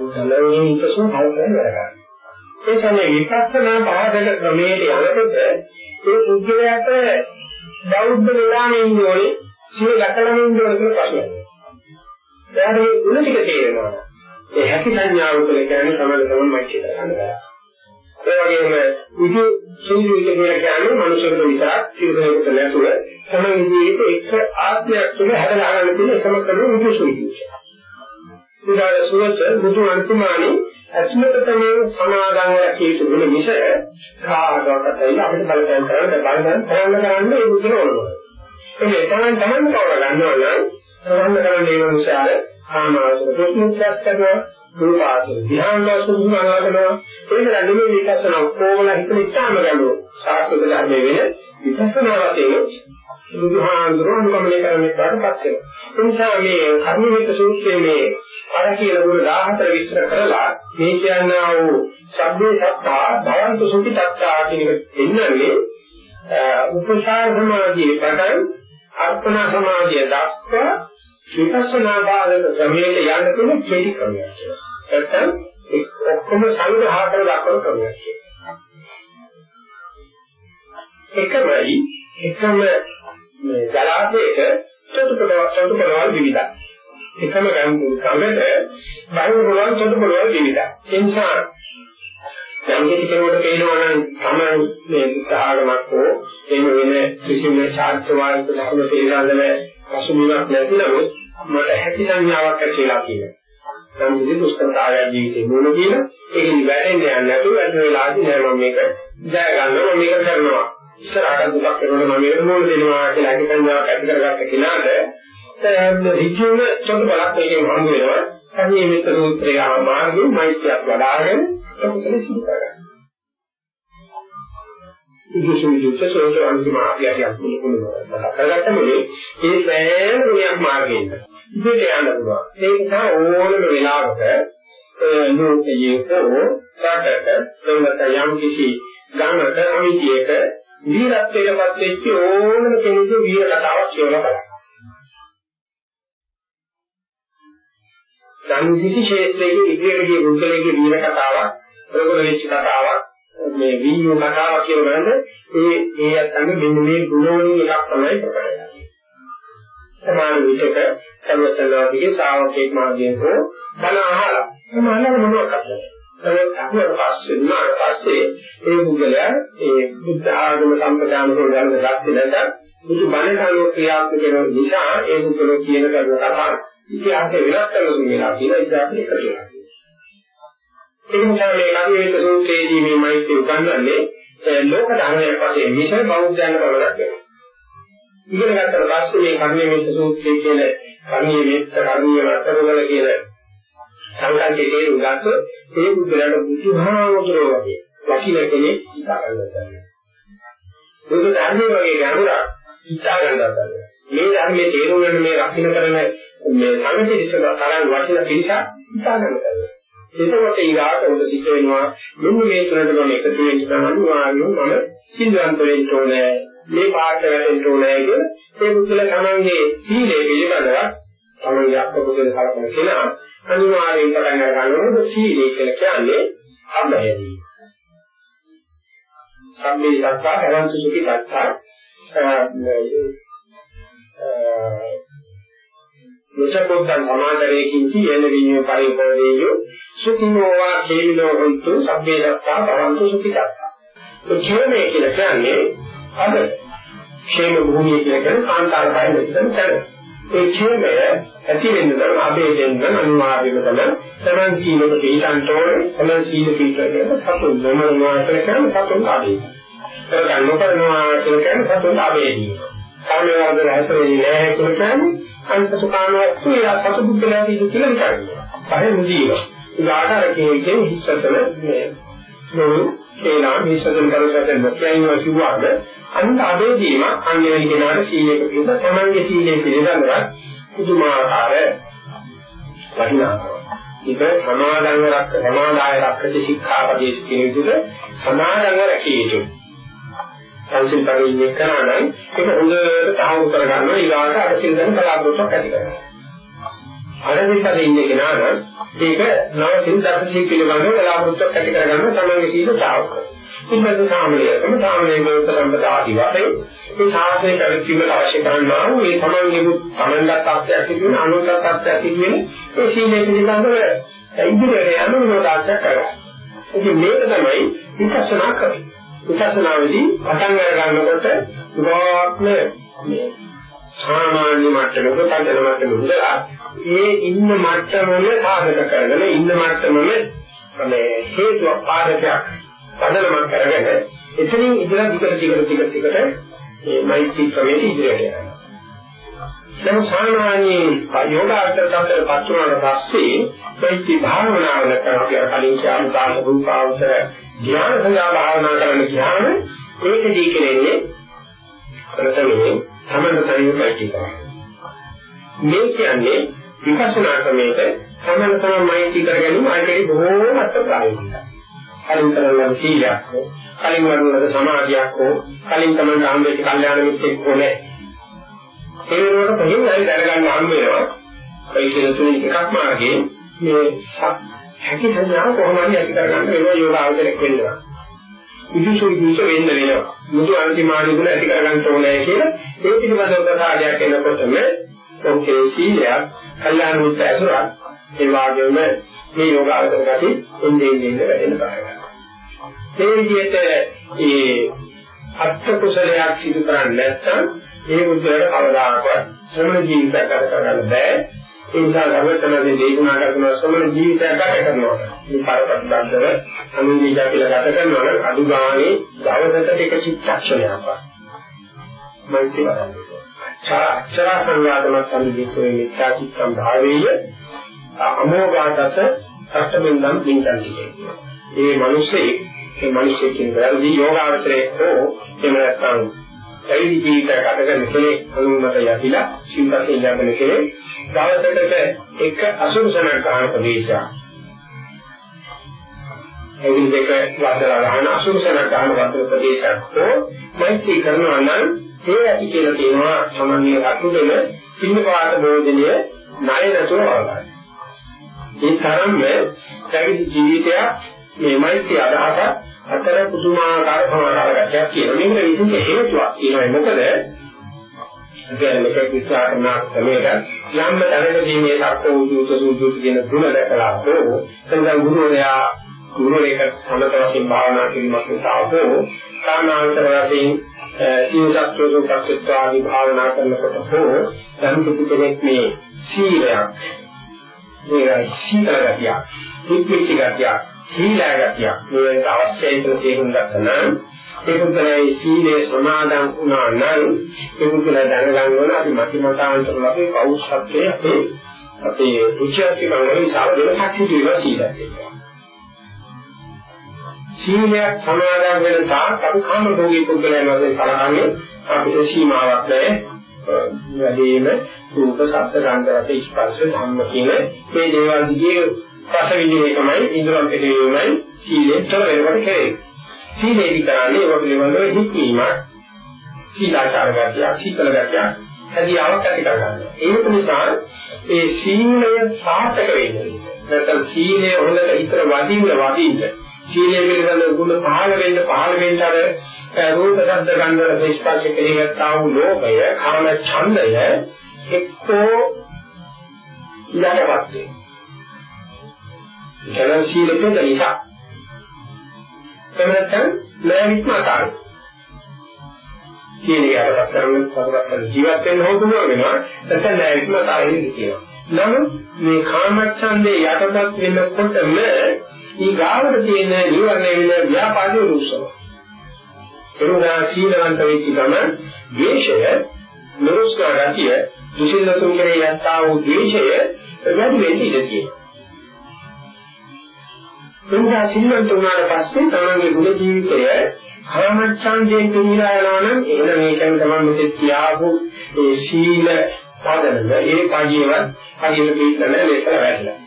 Speaker 1: උසලනේ ඉතසෝ හවුකරන වැඩ ඒ සමේ විපස්සනා පාදක ක්‍රමයට යනකොට ඒ පුද්ගලයාට බෞද්ධ වෙලාම ඉන්න ඕනේ සිය ලකලම ඉන්න ඕනේ කියලා ප්‍රශ්නයක්. එයාට මේ ගුණ ටික තේරෙනවා. ඒ හැකි සංඥාව කියලා කියන්නේ තමයි තමන්මයි කියලා ගන්නවා. ඒ වගේම විදි සූර්යය කියලා කියන්නේ මනුෂ්‍යකම විතරක් සියලුමකට නැතුව තමයි ජීවිතේ එක් ආත්මයක් තුළ හැදලා ගන්න තියෙන එකම ක්‍රම විදි සූර්යය. උදාහරණ සුවච බුදු අන්තිමානි අත්මත තමයි සමාදන් රැකීතු වෙන මිස කාගවත් ඇයි අපිට බලපෑම් කරන්න බලපෑම් කරන්න කරන්න ඒ බුදුන ඕනම. ඒ තමයි තමන් කවර ගන්නවා නම් තමන් කරන්නේ ඒ නිසා ආනාපාන ප්‍රශ්නෝත්තරස් කරනවා රූපාවචර ධ්‍යාන සුදුසු අනාගනවා ඒක නෙමෙයි විපස්සනා කොමල හිතන ඉස්සම ගන්නවා සාස්ත්‍ව ධර්මයේ වෙන විපස්සනා වශයෙන් බුදුහාඳුරන් ගමනය කරන්නේ කාටපත් වෙනවා. ඒ නිසා මේ කර්මවිත සූත්‍රයේ මේ අර කියලා ගුණ 14 විස්තර කරලා මේ කියනවා වූ සබ්බේ සත්තා භවන්තු සුඛි තත්තා කියන එක දෙන්නනේ උපසාර සමාධියේ පටන් අර්පණ සමාධිය දක්වා විපස්සනා බාධක ක්‍රමයට යන්න තියෙන කෙටි ක්‍රමයක්. නැත්තම් ඔක්කොම සංග්‍රහ කරලා දක්වන ක්‍රමයක් එකමයි එකම මේ ජලාශයක චතුපලවල් චතුපලවල් විවිධයි. එකම ගඟට බහිර පොළවල් චතුපලවල් විවිධයි. ඒ නිසා යම් කිසි කෙනෙකුට පේනවා නම් තමයි මේ උත්සාහයක් හෝ එහෙම වෙන කිසිම ශාස්ත්‍රවාදී ධර්ම තේරාදල පසුබිමක් නැතිනම් මට හැකි සංඥාවක් ඇතිලා කියනවා. නම් ඉතින් දුෂ්කරතාවය ජීවිතේ මොන කියන ඒකෙන් වැටෙන්න යන්නේ නැතුව වැඩ වෙලාදී නෑ මම මේක ජය ගන්නවා මම මේක කරනවා. ඉස්සරහට දුකක් වෙනකොට මම මේක මොන දෙනවා කියලා හැකි සංඥාවක් ඇති කරගත්ත කෙනාට ඍජුව චොත් බලක් මේකෙන් හම්බ වෙනවා. සංයමිත සූත්‍රය මාර්ගයේ මෛත්‍රියක් වඩාගෙන කුසල සිදු කරගන්න. ඉදුසු ඉදුස සෝත අන්තිම ආභියයක් මොනවා කරගත්තම මේ ඒ සෑම ගුණයක් මාර්ගයෙන් ඉතින් යන්න පුළුවන්. ඒ නිසා ඕනම වෙලාවක ලෝකයේ හෝ රටක එන්නත යම් කිසි ගමක සමිතියක වීරත්වයටපත් වෙච්ච ඕනම කෙනෙකුගේ වීර කතාවක් කියවලා බලන්න. සංසිසි ක්ෂේත්‍රයේ ඉදිරියට ගිය බුද්ධලේගේ වීර කතාවක් ප්‍රබල වෙච්ච කතාවක් මේ වීණු කතාවක් කියනවනේ ඒ ඒ අතන මෙන්න මේ ගුණෝණී එකක් තමයි ප්‍රකට වෙන්නේ. සමාන විචක සර්වසනාතිගේ ශ්‍රාවකෙක් මාර්ගයෙන් හෝ බණ අහලා සමානව මොනවද කරන්නේ? ඒක අහුවට පස්සේ නාට පස්සේ ඒ බුද්ධලයා ඒ බුද්ධ ආගම සම්ප්‍රදාන වල ගන්න ගත්තේ නැත්නම් බුදු බණ කරුව ක්‍රියාත්මක වෙන නිසා ඒ බුද්ධලෝ කියන කරන කතාව ඉතිහාසය වෙනස් කරලා දුන්නා කියලා ඉතිහාසය කරලා. ඒ නිසා මේ කවියේක සූත්‍රයේදී මේ මෛත්‍රිය උගන්වන්නේ ලෝක ධර්මයක් වශයෙන් මිස බෞද්ධයන් පමණක් වෙනවා. ඉගෙන ගන්නට පස්සේ මේ කර්මයේ සූත්‍රයේ කියන කර්මයේ මෙත්ත කර්මයේ වතරවල කියන සංකල්පයේ තේරුම් ගන්නත් ඒ බුදුරට බුදුහාමුදුරුවෝ වගේ වකිල කෙනෙක් හිතා ගන්නවා. බුදු ධර්මයේ වගේ ගැඹුරක් හිතා ගන්නවා. මේ ධර්මයේ තේරුම් ගන්න මේ රකින්න කරන මේ සංකේතික තරම් වටින පිළිසක් හිතා ගන්නවා. එතකොට ඊගාට උඹ සිද්ධ වෙනවා මෙන්න මේ තුනට මම එකතු වෙන්න අනිවාර්යයෙන්ම මම සිල්වන්ත වෙන්න ඕනේ මේ පාඩ වැටෙන්න ඕනේ කියන ඒ මුදල තමන්ගේ සීලය පිළිබඳව තමන්ගේ අත්පොතේ කලකන කෙනා අනිවාර්යයෙන් පටන් ගන්නකොට සීලය කියලා කියන්නේ අභයදී සම්මේ සත්තා කරන්තු සුඛි සත්තා මුසපොත්තන් සමාන්තරයකින් කියන විඤ්ඤාණ පරිපෝදේය සුඛිනෝ වා කේවිනෝ හොන්තු සබ්බේ සත්තා භවන්තු සුඛිතා ඔච්චරනේ කියලා කියන්නේ අද ക്ഷേම භූමිය කියලා කියන කාන්තාර බය විස්තර කරන ඒ ക്ഷേමය ඇති වෙන්න ධර්ම අපේ දෙන්න අනිවාර්යම තමයි තමන් සීලක පිළිසන්තෝරේ තමන් සීල පිළිපැදෙන සතුන් නමනවා කියලා කරන සතුන් ආදී කරගන්න නොකරනවා කියලා කියන්නේ සතුන් ආවේදී. කාමයේ වර්ධන හැසෙන්නේ නැහැ කියලා කියන්නේ අනිසතු කාමවස්තු ඒ සතු බුද්ධලා කියන කියලා විතරයි. පහේ මුදීව. උදාහරණ අර කියන්නේ හිස්සතන මේ නෝ ඒනා හිස්සතන කරසතන මොකයින්ව සිවුවාද අන්න අබේදීම අන්‍යයන් කෙනාට සීලයක පිළිබඳ තමන්ගේ සීලය පිළිබඳව පුදුමාකාර වටිනාකමක්. ඒක සමාදන්ව රක්ක සමාදාය රක්කති ශික්ෂාපදේශ කියන විදිහට සමාදන්ව රැකිය යුතුයි. සංසිල් පරිවිණය කරා නම් ඒක හොඳට තහවුරු කරගන්නවා ඊළාට අර සිල් දැන් බලාපොරොත්තුක් ඇති කරගන්නවා. අරසිල් පරිවිණය ඉන්නේ කෙනා නම් ඒක නව සිල් දස සිල් පිළිබඳව බලාපොරොත්තුක් ඇති කරගන්නවා තමන්ගේ සීල සාවක. ඊපස්සේ සාමණේරකම සාමණේරකම සම්පදා ආදි වශයෙන් මේ ශාසනය පැවැත්වීමට අවශ්‍ය කරනා වූ මේ තමන්ගේ තමන්ගත් තාක්ෂයක් සිදුවෙන අනුගත තාක්ෂයක් සිදුවෙන ඒ සීලය පිළිබඳව ඉදිරියට යන විනෝදාශය කරගන්නවා. ඉතින් මේක තමයි විපස්සනා කරන්නේ. විපස්සනාවේදී පටන් ගන්නකොට ගොඩාක්ම මේ සාමාන්‍ය මට්ටමක පදන මට්ටමක ඒ ඉන්න මට්ටමම සාධක කරගෙන ඉන්න මට්ටමම මේ හේතු පාදකයක් පදනමක් කරගෙන එතනින් ඉඳලා ටික ටික ටික ටිකට මේ මෛත්‍රී ක්‍රමයේ ඉදිරියට යනවා. දැන් සාමාන්‍ය යෝගාර්ථ තත්ත්වයට පත් වුණාට පස්සේ මෛත්‍රී භාවනාව කරනවා කලින් කියන කාම රූපාවචර ධ්‍යාන සංඥා භාවනා කරන්න ගියාම ඒකදී කියන්නේ ප්‍රථමයෙන් සමනතරිය පැටි කරනවා. මේ කියන්නේ විපස්සනා ක්‍රමයක සමන සමයිති කර ගැනීම ආයතේ බොහෝමත් ප්‍රායෝගිකයි. කලින් කරන සීලයක් හෝ කලින් වරුණක සමාධියක් හෝ කලින් තමයි ආම්බේති කල්යාණ මිත්‍යෙක් හෝ නැහැ. ඒ වෙනකොට කොහෙන් හරි දැනගන්න හම්බ වෙනවා. ඒ කියන තුනේ එකක් මාර්ගයේ මේ හැකි සංඥාව කොහොමද ඇති කරගන්න වෙනවා යෝග අවශ්‍යයක් වෙනවා. විදුසු විදුස වෙන්න වෙනවා. මුදු අන්තිමානි ගුණ ඇති කරගන්න ඕනේ කියලා ඒ පිළිබඳව ප්‍රසාරයක් එනකොටම ඔකේ සීලයක් කල්යාණ මිත්‍ර ඇසුරක් ඒ වගේම මේ යෝග අවශ්‍ය ගති එන්නේ එන්නේ වැඩෙන බාරගන්නවා. මේ විදිහට ඒ අත්ත කුසලයක් සිදු කරන්නේ නැත්නම් ඒ උද්දේශ කවදාකවත් ශ්‍රමණ ජීවිතයක් ගත කරන්න බෑ. ඒ නිසා ධර්මතනදී දේශනා කරන ශ්‍රමණ ජීවිතයක් ගත කරනවා. මේ පරපත්තන්තර අනුජීජා කියලා ගත කරනවා නම් අඩු ගානේ දවසකට එක චිත්තක්ෂණයක් වත්. මෛත්‍රී වඩන්නේ. අක්ෂර සංවාදමත් සම්දිතේ මිත්‍යා චිත්තම් භාවේය අමෝඝාතස සත්‍යබින්දම් පින්කන්තිකේ. ඒ මිනිස්සේ ඒ මිනිස්සේ කියන වැරදි යෝගාවචරයේ හෝ එහෙම නැත්නම් පැවිදි ජීවිතය ගත කරන කෙනෙක් අනුමත යතිලා සිල්පසේ යන කෙනෙක් දවසකට එක අසුරසනක් ගන්න ප්‍රදේශයක් එවිට දෙක වදලා ගන්න අසුරසනක් ගන්න වදල ප්‍රදේශයක් හෝ මෛත්‍රී කරනවා නම් ඒ ඇති කියලා කියනවා සමන්‍ය අකුදෙන පින්නපාත භෝජනය ණය නැතුව වලයි. ඒ තරම්ම පැවිදි ජීවිතයක් මේ මෛත්‍රී අදහස අතර පුදුමාකාර සමාකාර ගැටයක් කියන මේකට විශේෂ හේතුවක් කියනවා මොකද? කියන්නේ මේක විස්තරනා ක්‍රමයට යම් තැනකදී මේ සත්‍ය උද්‍යුත සූදුත කියන ගුණ දැකලා හෝ එතන ගුරුවරයා ගුරුවරයෙක් සමත වශයෙන් භාවනා කිරීමක් නිසා හෝ සාමාන්‍යතර වශයෙන් සීලසත්වෝ පක්ෂත්වාදී භාවනා කරනකොට හෝ ධර්ම කෙනෙක් මේ සීලයක් මේ සීල ගතිය, පිටිච්ච ගතිය, සීල ගතිය මේකට අවශ්‍යයි කියලා තේරුම් ගන්න ඒ පුද්ගලයා සීලේ සමාදන් වුණා නම් ඒ පුද්ගලයා දැනගන්න ඕන අපි මතිමතාන්තර ලබේ පෞෂත්වයේ අපේ අපේ රුචියත්කම් වලින් සාධන සාක්ෂි දෙනවා සීලය කියලා. සීලයක් සමාදන් වෙන තාක් අපි කාම භෝගී පුද්ගලයන් වශයෙන් සලකන්නේ අපිට සීමාවක් නැහැ. වැඩිම රූප, ශබ්ද, ගන්ධ, රස, ස්පර්ශ ධම්ම කියන මේ දේවල් දිගේ රස විඳිනේකමයි ඉන්ද්‍රයන් පිළිවෙමයි සීලෙන් තොර වෙනකොට කෙරේ. සීලේදී කරන්නේ ඒවා පිළිබඳව හික්මීමක්, සීලාචාර ගතිය, සීතල ගතිය, හැදියාවක් ඇති කරගන්නවා. ඒක නිසා ඒ සීලය සාර්ථක වෙන්නේ. නැත්නම් සීලය හොඳට හිතර වදින්න වදින්න සීලය පිළිබඳ ගුණ පහළ වෙන්න පහළ වෙන්න අර රූප ශබ්ද ගන්ධ රස ස්පර්ශ කෙරෙහිත්තා වූ ලෝභය කාම ඡන්දය එක්කෝ ඉලක්කවත් වේ. ඒකෙන් සීලෙට දෙලිසා. එමෙතන ලෑවිත්ම අතාරු. සීලය අරකට කරන සතරක් ජීවත් වෙන්න හොඳුන වෙනවා. නැත්නම් ලෑවිත්ම අතාරින්න කියනවා. නමුත් මේ කාමච්ඡන්දේ යටපත් වෙනකොටම ඊගාවට තියෙන නිවර්ණය වෙන ව්‍යාපාදයේ උත්සව. එරුණා සීලවන්ත වෙච්ච ගමන් ද්වේෂය, නිරුස්කා ගතිය, දුසිල්ලතුන් කෙරේ යත්තා වූ ද්වේෂය වැඩි වෙන්න ඉඩ තියෙනවා. එනිසා සිල්වන්ත වුණාට පස්සේ තමන්ගේ ගුණ ජීවිතය හරමච්ඡන්දයෙන් පිරීලා යනවා නම් එහෙනම් මේකෙන් තමයි මෙතෙක් තියාපු ඒ සීල පදනම ඒ කජේවත් කජේට පිටලා ලේසල වැඩිලා.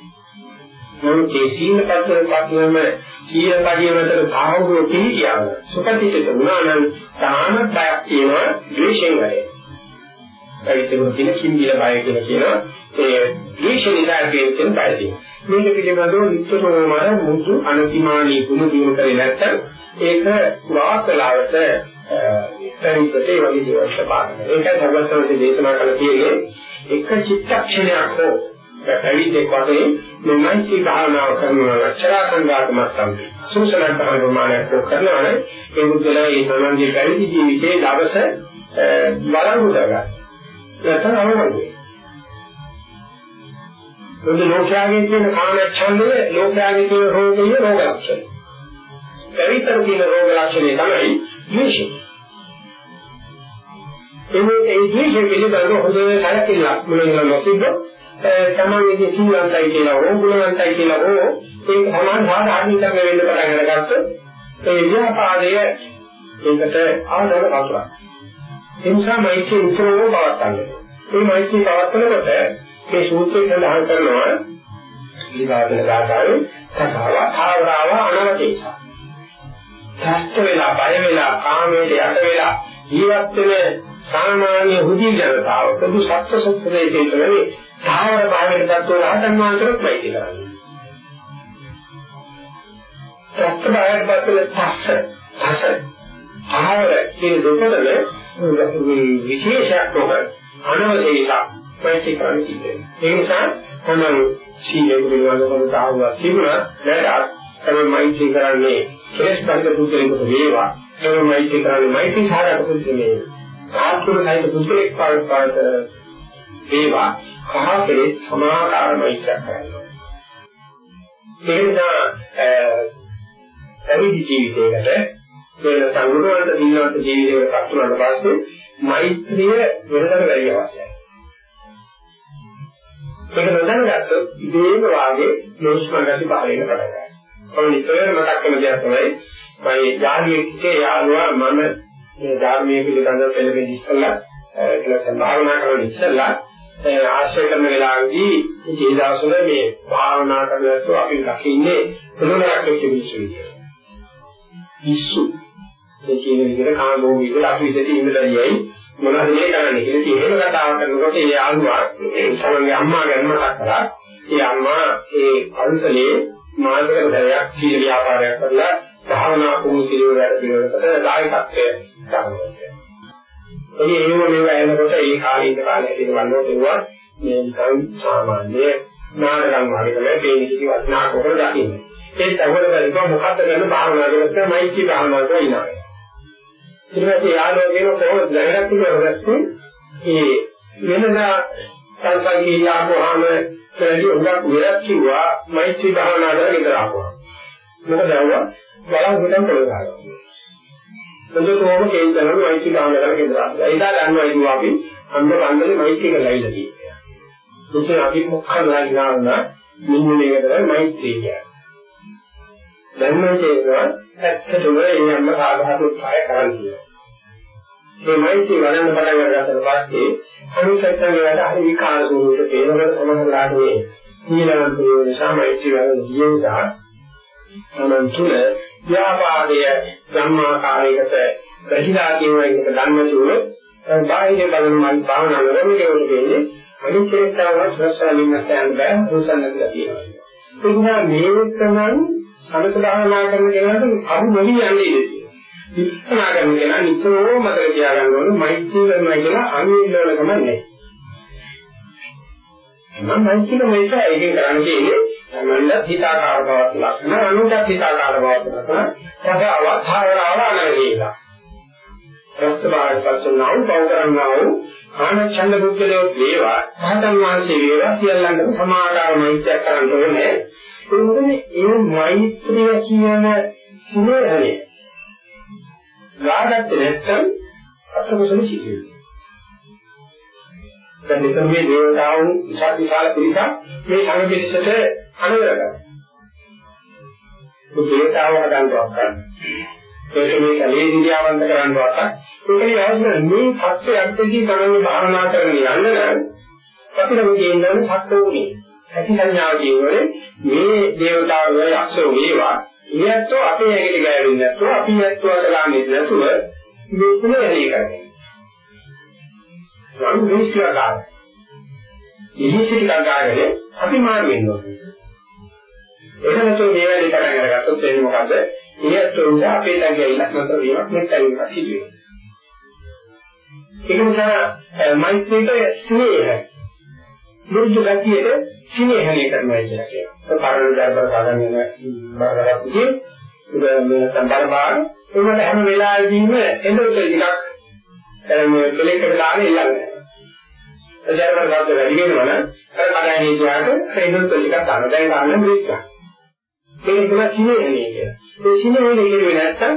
Speaker 1: නමුත් ඒ සීල පදන පදනම සීල කජේ මතට සාහෝගෝ පිළිකියාව සුපතිත වුණා නම් තාම බයක් තියෙනවා ද්වේෂයෙන් වැඩේ. ඒකෙන් කියන කිම්බිල බය කියලා කියනවා ඒ ද්වේෂ නිසා තියෙන බයදී. මේක පිළිබඳව නිතරම මුදු අනතිමානී ගුණ දිනු කරේ නැත්නම් ඒක වාසලාවට පරිපතේ වගේ දේවල් සපාන. ඒකයි ධර්මස්වසේ දේශනා කළ තියෙන්නේ එක චිත්තක්ෂණයක් හෝ පැවිද්දෙක් වශයෙන් මෙන්නයි භාවනාව කරනවා ලක්ෂණ සංඝාතමත් තමයි. සූසනක් තමයි ප්‍රමාණයක් කරනවා නම් ඒ මුදලා ඒ තමන්ගේ පැවිදි ජීවිතයේ දවස බලංගු කරගන්න. නැත්නම් අනුමතයි. මොකද ලෝකයාගේ තියෙන කාමච්ඡන්දය ලෝකයාගේ තියෙන රෝගය රෝග ලක්ෂණ. පැවිද්දට තියෙන රෝග ලක්ෂණය තමයි ද්වේෂය. එන්නේ ඒ ද්වේෂය පිළිබඳව හොඳ සැලකිල්ලක් මුලින්ම නොතිබ්බ තමන්ගේ සීලන්තයි කියලා හෝ ගුණවන්තයි කියලා හෝ ඒක සමාන සාධාරණීකරණය වෙන්න පටන් අරගත්ත ඒ ව්‍යාපාදය ඒකට ආදර වතුරක්. ඒ නිසා මෛත්‍රී උත්තරව පවත්තන්නේ. මේ මෛත්‍රී පවත්තනකොට මේ සූත්‍රය සඳහන් කරනවා ඊගාතන ගාථාවේ කසාව ආවරාව අනවතේසා. ත්‍ස්ත වෙලා බය වෙලා කාමයට යට වෙලා ජීවත් වෙන සාමාන්‍ය හුදී ජනතාව පොදු සත්‍ය සුත්‍රයේ තියෙන්නේ තාවර භාවයට දත්ව රහතන් වහන්සේට වෙයි කියලා. ප්‍රස්තභාවයට පස්සේ පස්ස පස්ස ආහාර කියන දෙකවල විශේෂයක් නොකර අනවශේෂක් මෛත්‍රී කරන්න කිව්වේ. ඒ නිසා තමයි සීලේ පිළිබඳව තාවුවා තිබුණා දැන් තමයි මෛත්‍රී කරන්නේ කෙලස් බඳ පුද්ගලෙකුට වේවා. තමයි මෛත්‍රී කරන්නේ මෛත්‍රී සාරක පුද්ගලෙ. ආත්ම සහිත පුද්ගලෙක් පාඩ පාඩ වේවා. කහ කෙලෙස් සමාකාර මෛත්‍රී කරනවා. ඒ නිසා පැවිදි ජීවිතයකට වෙන සංගුණවන්ත දිනවන්ත ජීවිතයකට පත් වුණාට පස්සේ මෛත්‍රිය වෙනදට වැඩි අවශ්‍යයි. ඒක නොදැනගත්තොත් ඉතේම වාගේ යොස්ම ගති පහළ වෙන පටන් ගන්නවා. ඔය නිතරම මතක් කරන දෙයක් තමයි මම යාළුවෙක්ගේ යාළුවා මම මේ ධර්මයේ පිළිබඳව පෙළඹෙන්න ඉස්සෙල්ලා කියලා භාවනා කරන ඉස්සෙල්ලා ආශ්‍රය කරන වෙලාවේදී මේ දවස්වල මේ භාවනා කරනකොට අපි දකින්නේ මොනවාක් වෙච්ච මිනිස්සු විදියට. පිස්සු මේ කියන විදිහට කාමෝ විදිහට අපි ඉඳී ඉඳලායි මොනවද මේ කරන්නේ කියලා තියෙන කතාව කරනකොට ඒ යාළුවා තමන්ගේ අම්මා ගැන මතක් කරා. ඒ අම්මා ඒ අන්සලේ මානසික දරයක් සීල ව්‍යාපාරයක් කරලා භාවනා පුහුණු කිරීමකට පිළිවෙලකට දායකත්වය ගන්නවා. එනි ඒව මේව ඇහෙනකොට ඒ කාලේ ඉඳ කාලේ හිතවන්නෝ කියනවා මේ නිකන් සාමාන්‍ය නානගම් වගේ තමයි මේ කිසි වටිනාකමක් දකින්නේ. ඒ තවරවලක මොකද්ද කරන භාවනා කරලා මෛත්‍රී භාවනා කරලා ඉනවා. ඊට පස්සේ යාළුවෝ කියන කොහොමද දැනගත්තේ කියලා ඒ වෙනදා සංසංගී ආපුවාම වැඩි උගක් වෙනස් කිව්වා මෛත්‍රී භාවනා කරලා ඉඳලා ආපුවා. මොකද ඇව්වා බලන් හිටන් පොළොව ගන්නවා. එතකොටම කේන්දරම මෛත්‍රී භාවනා කරලා ඉඳලා ආපුවා. ඒදා ගන්නවා ඉදුවා අපි අන්න බංගලේ මෛත්‍රී කරලා ඉඳලා තියෙනවා. මොකද අපි මොකක්ද ලයිනාවන මෙන්න මේක තමයි මෛත්‍රී කියන්නේ. දැන් මම කියනවා ඇත්තටම ඒ අම්ම සාධාරණ උත්සාහය කරන්නේ. මේ මෛත්‍රී වඩන්න පටන් ගන්නකොට පස්සේ අනුසත්තගේ වැඩ හරි විකාර ස්වරූපයට පේනකොට සමහරලාට මේ ඊළඟ නිසා මෛත්‍රී වඩන ජීවිතා තමන් තුළ ව්‍යාපාදයේ ධම්මාකාරයකට බැහැලා කියන එකට ගන්න තුරු බාහිර බලන මල් භාවනා කරන්නේ කියන්නේ අනිත්‍යතාව සසලින් නැත්නම් බෑ උසන්නද කියනවා. ඒ නිසා මේ තමයි සමතදානා කරන කෙනාට අරු නොවි යන්නේ ඉන්නේ. විස්තනා කරන කෙනා නිතරම මතක තියාගන්න ඕනේ මෛත්‍රී කරනවා කියලා අනිවිලවල ගමන් නැහැ. මම මෛත්‍රී මේක ඒකෙන් කරන්නේ කියන්නේ තමන්ට හිතාකාර බවක් ලක්ෂණ අනුන්ට හිතාකාර බවක් ලක්ෂණ රස අවධාරණාව අනගේලා. රස්තභාවයට පස්සනව බව කරන්නා වූ ආනච්ඡන්ද බුද්ධලෝ වේවා සාතන් වහන්සේ වේවා සියල්ලන්ටම සමාකාර මෛත්‍රියක් කරන්න ඕනේ. ඒ මොකද ඒ මෛත්‍රිය කියන සිනහනේ ගාගත්තේ නැත්නම් අසකුසල සිදුවේ. දැන් මෙතන මේ දේවතාවුන් විශාල විශාල පිරිසක් මේ සංඝ පිරිසට අනුග්‍රහ කරනවා. දේවතාවව හදන්නවක් කරනවා. ඒක මේ කලේ දිහාවන්ත කරන්නවක්. ඒකේ අවශ්‍ය මේ සත්‍යයන්තදී තමයි භාවනා කරගෙන යන්න නම් අපිට මේ කියන්නේ සත්‍ය උනේ. ඇති සංඥාව කියනවනේ මේ දේවතාවෝ යක්ෂෝ වේවා ඊයත්ෝ අපේ ඇඟිලි ගෑවෙන්නේ නැතුව අපි ඇත්තෝ අදලාන්නේ නැතුව මේ කුල ඇලී කරන්නේ. නම් මේස්ලා ගන්න. ඉහිසිට ගාගෙන අපි මාරු වෙනවා. ඒක නැතුව මේ වැඩේ පටන් අරගත්තොත් එන්නේ මොකද? ඊයත්ෝ නිසා අපේ ඇඟිලි නැතර වීමක් මෙතන සිදු වෙනවා. ඒක නිසා මෛත්‍රීට ස්නේහය මුරුදු ගතියට සිනේහණය කරනවා කියලා කියනවා. පාරවල් දරබර සාධන වෙන බාරගත්තී මේ සම්බරපාර ඒකට හැම වෙලාවෙදීම එඳුල් ටිකක් මේ කෙලෙකට දාගෙන ඉල්ලන්නේ. එජාරවල ගාත වැඩි වෙනවනම් අර කඩයිනේ කියාට එඳුල් ටිකක් ගන්න දැන් ගන්න බ්‍රේක් ගන්න. ඒක තමයි සිනේහණය කියලා. ඒ සිනේහණය කියන්නේ නැත්තම්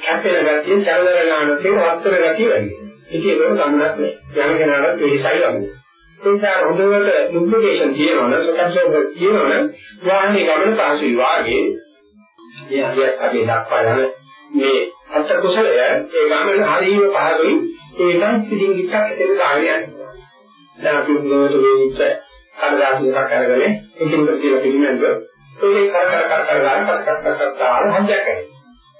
Speaker 1: කැපෙන ගතිය, චලන ගානට ඒක වත්තර ගතිය වැඩි. ඒක ඒක ගන්නත් නෑ. යන කෙනාට වෙහසයි වගේ. ඒ නිසා හොඳට ලුබ්ලිකේෂන් තියෙනවනේ සකස්ව තියෙනවනේ. වාහනේ ගමන පහසුයි වාගේ. මේ අධ්‍යයක් අධ්‍යය දක්වා යන මේ අත්ත කුසලය ඒ ගමන හරියම පහසුයි. ඒකයි පිටින් ඉස්සක් ඇතුළේ කාර්යයක් දැන් අපි උගවට වෙච්ච කඩදාසි එකක් අරගෙන ඒකෙන් කියලා පිළිමෙන්ද ඒකේ කර කර කර කර ගන්න කර කර කර කර තාල හංජක් කරේ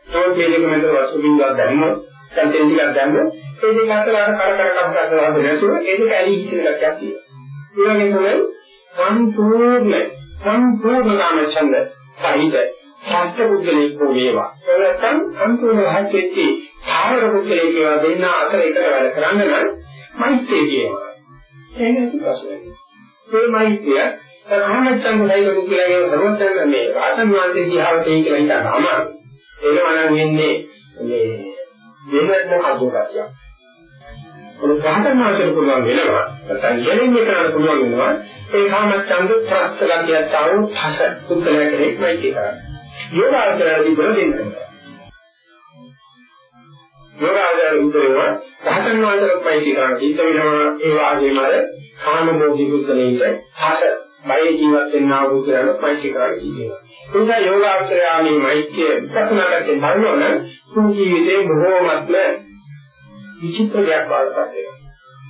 Speaker 1: ඒක මේක මෙතන වස්තු බින්දුවක් දැම්මොත් දැන් තෙල් ටිකක් දැම්මොත් ඒ දෙක අතර අර කර කර කර කර කරලා නැතුව ඒක ඇලී හිටින එකක් තියෙනවා. ඒ වගේ තමයි සම්පූර්ණ සම්පූර්ණ කාමචන්ද සහිත ශාස්ත්‍ර පුද්ගලෙක් වූ වේවා. ඒ නැත්නම් අන්තිම රහසෙtti ආවර පුද්ගලෙක් වේවා දෙන්න අතර එකට වැඩ කරන්න නම් මෛත්‍රිය කියනවා. ඒක නෙවෙයි ප්‍රශ්නේ. මේ මෛත්‍රිය රහමච්චන් ගුණයික පුද්ගලයාගේ සර්වඥ මේ රාතන් වහන්සේ දිහාවට ඒ කියලා හිතන්න අමාරුයි. ඒක මනන් වෙන්නේ මේ දෙවෙනි අදෝරතියක්. ඔය රහතන් වහන්සේට පුළුවන් වෙනවා. නැත්නම් ඉගෙනින් කරන්න පුළුවන් වෙනවා. ඒ කාමච්ඡන්ද ත්‍රස්තගතියක් තාවු භාෂ පුද්ගලයා කෙරෙහි මෛත්‍රී කරන්න. යෝගාචරණදී බල දෙන්න. යෝගාචරණ උදේවා රහතන් වහන්සේට මෛත්‍රී කරන්න. ඊට වෙනවා ඒ වාගේම අර කාමභෝගී පුද්ගලයින්ට භාෂ බය ජීවත් වෙනා වූ කියලා මෛත්‍රී කරන්න කියනවා. ඒ නිසා යෝගාචරණයේ මෛත්‍රිය ප්‍රඥාකට බලනවනම් තුන් ජීවිතේ බොහෝමත්ම විචිත්‍ර දෙයක් වඩපත් වෙනවා.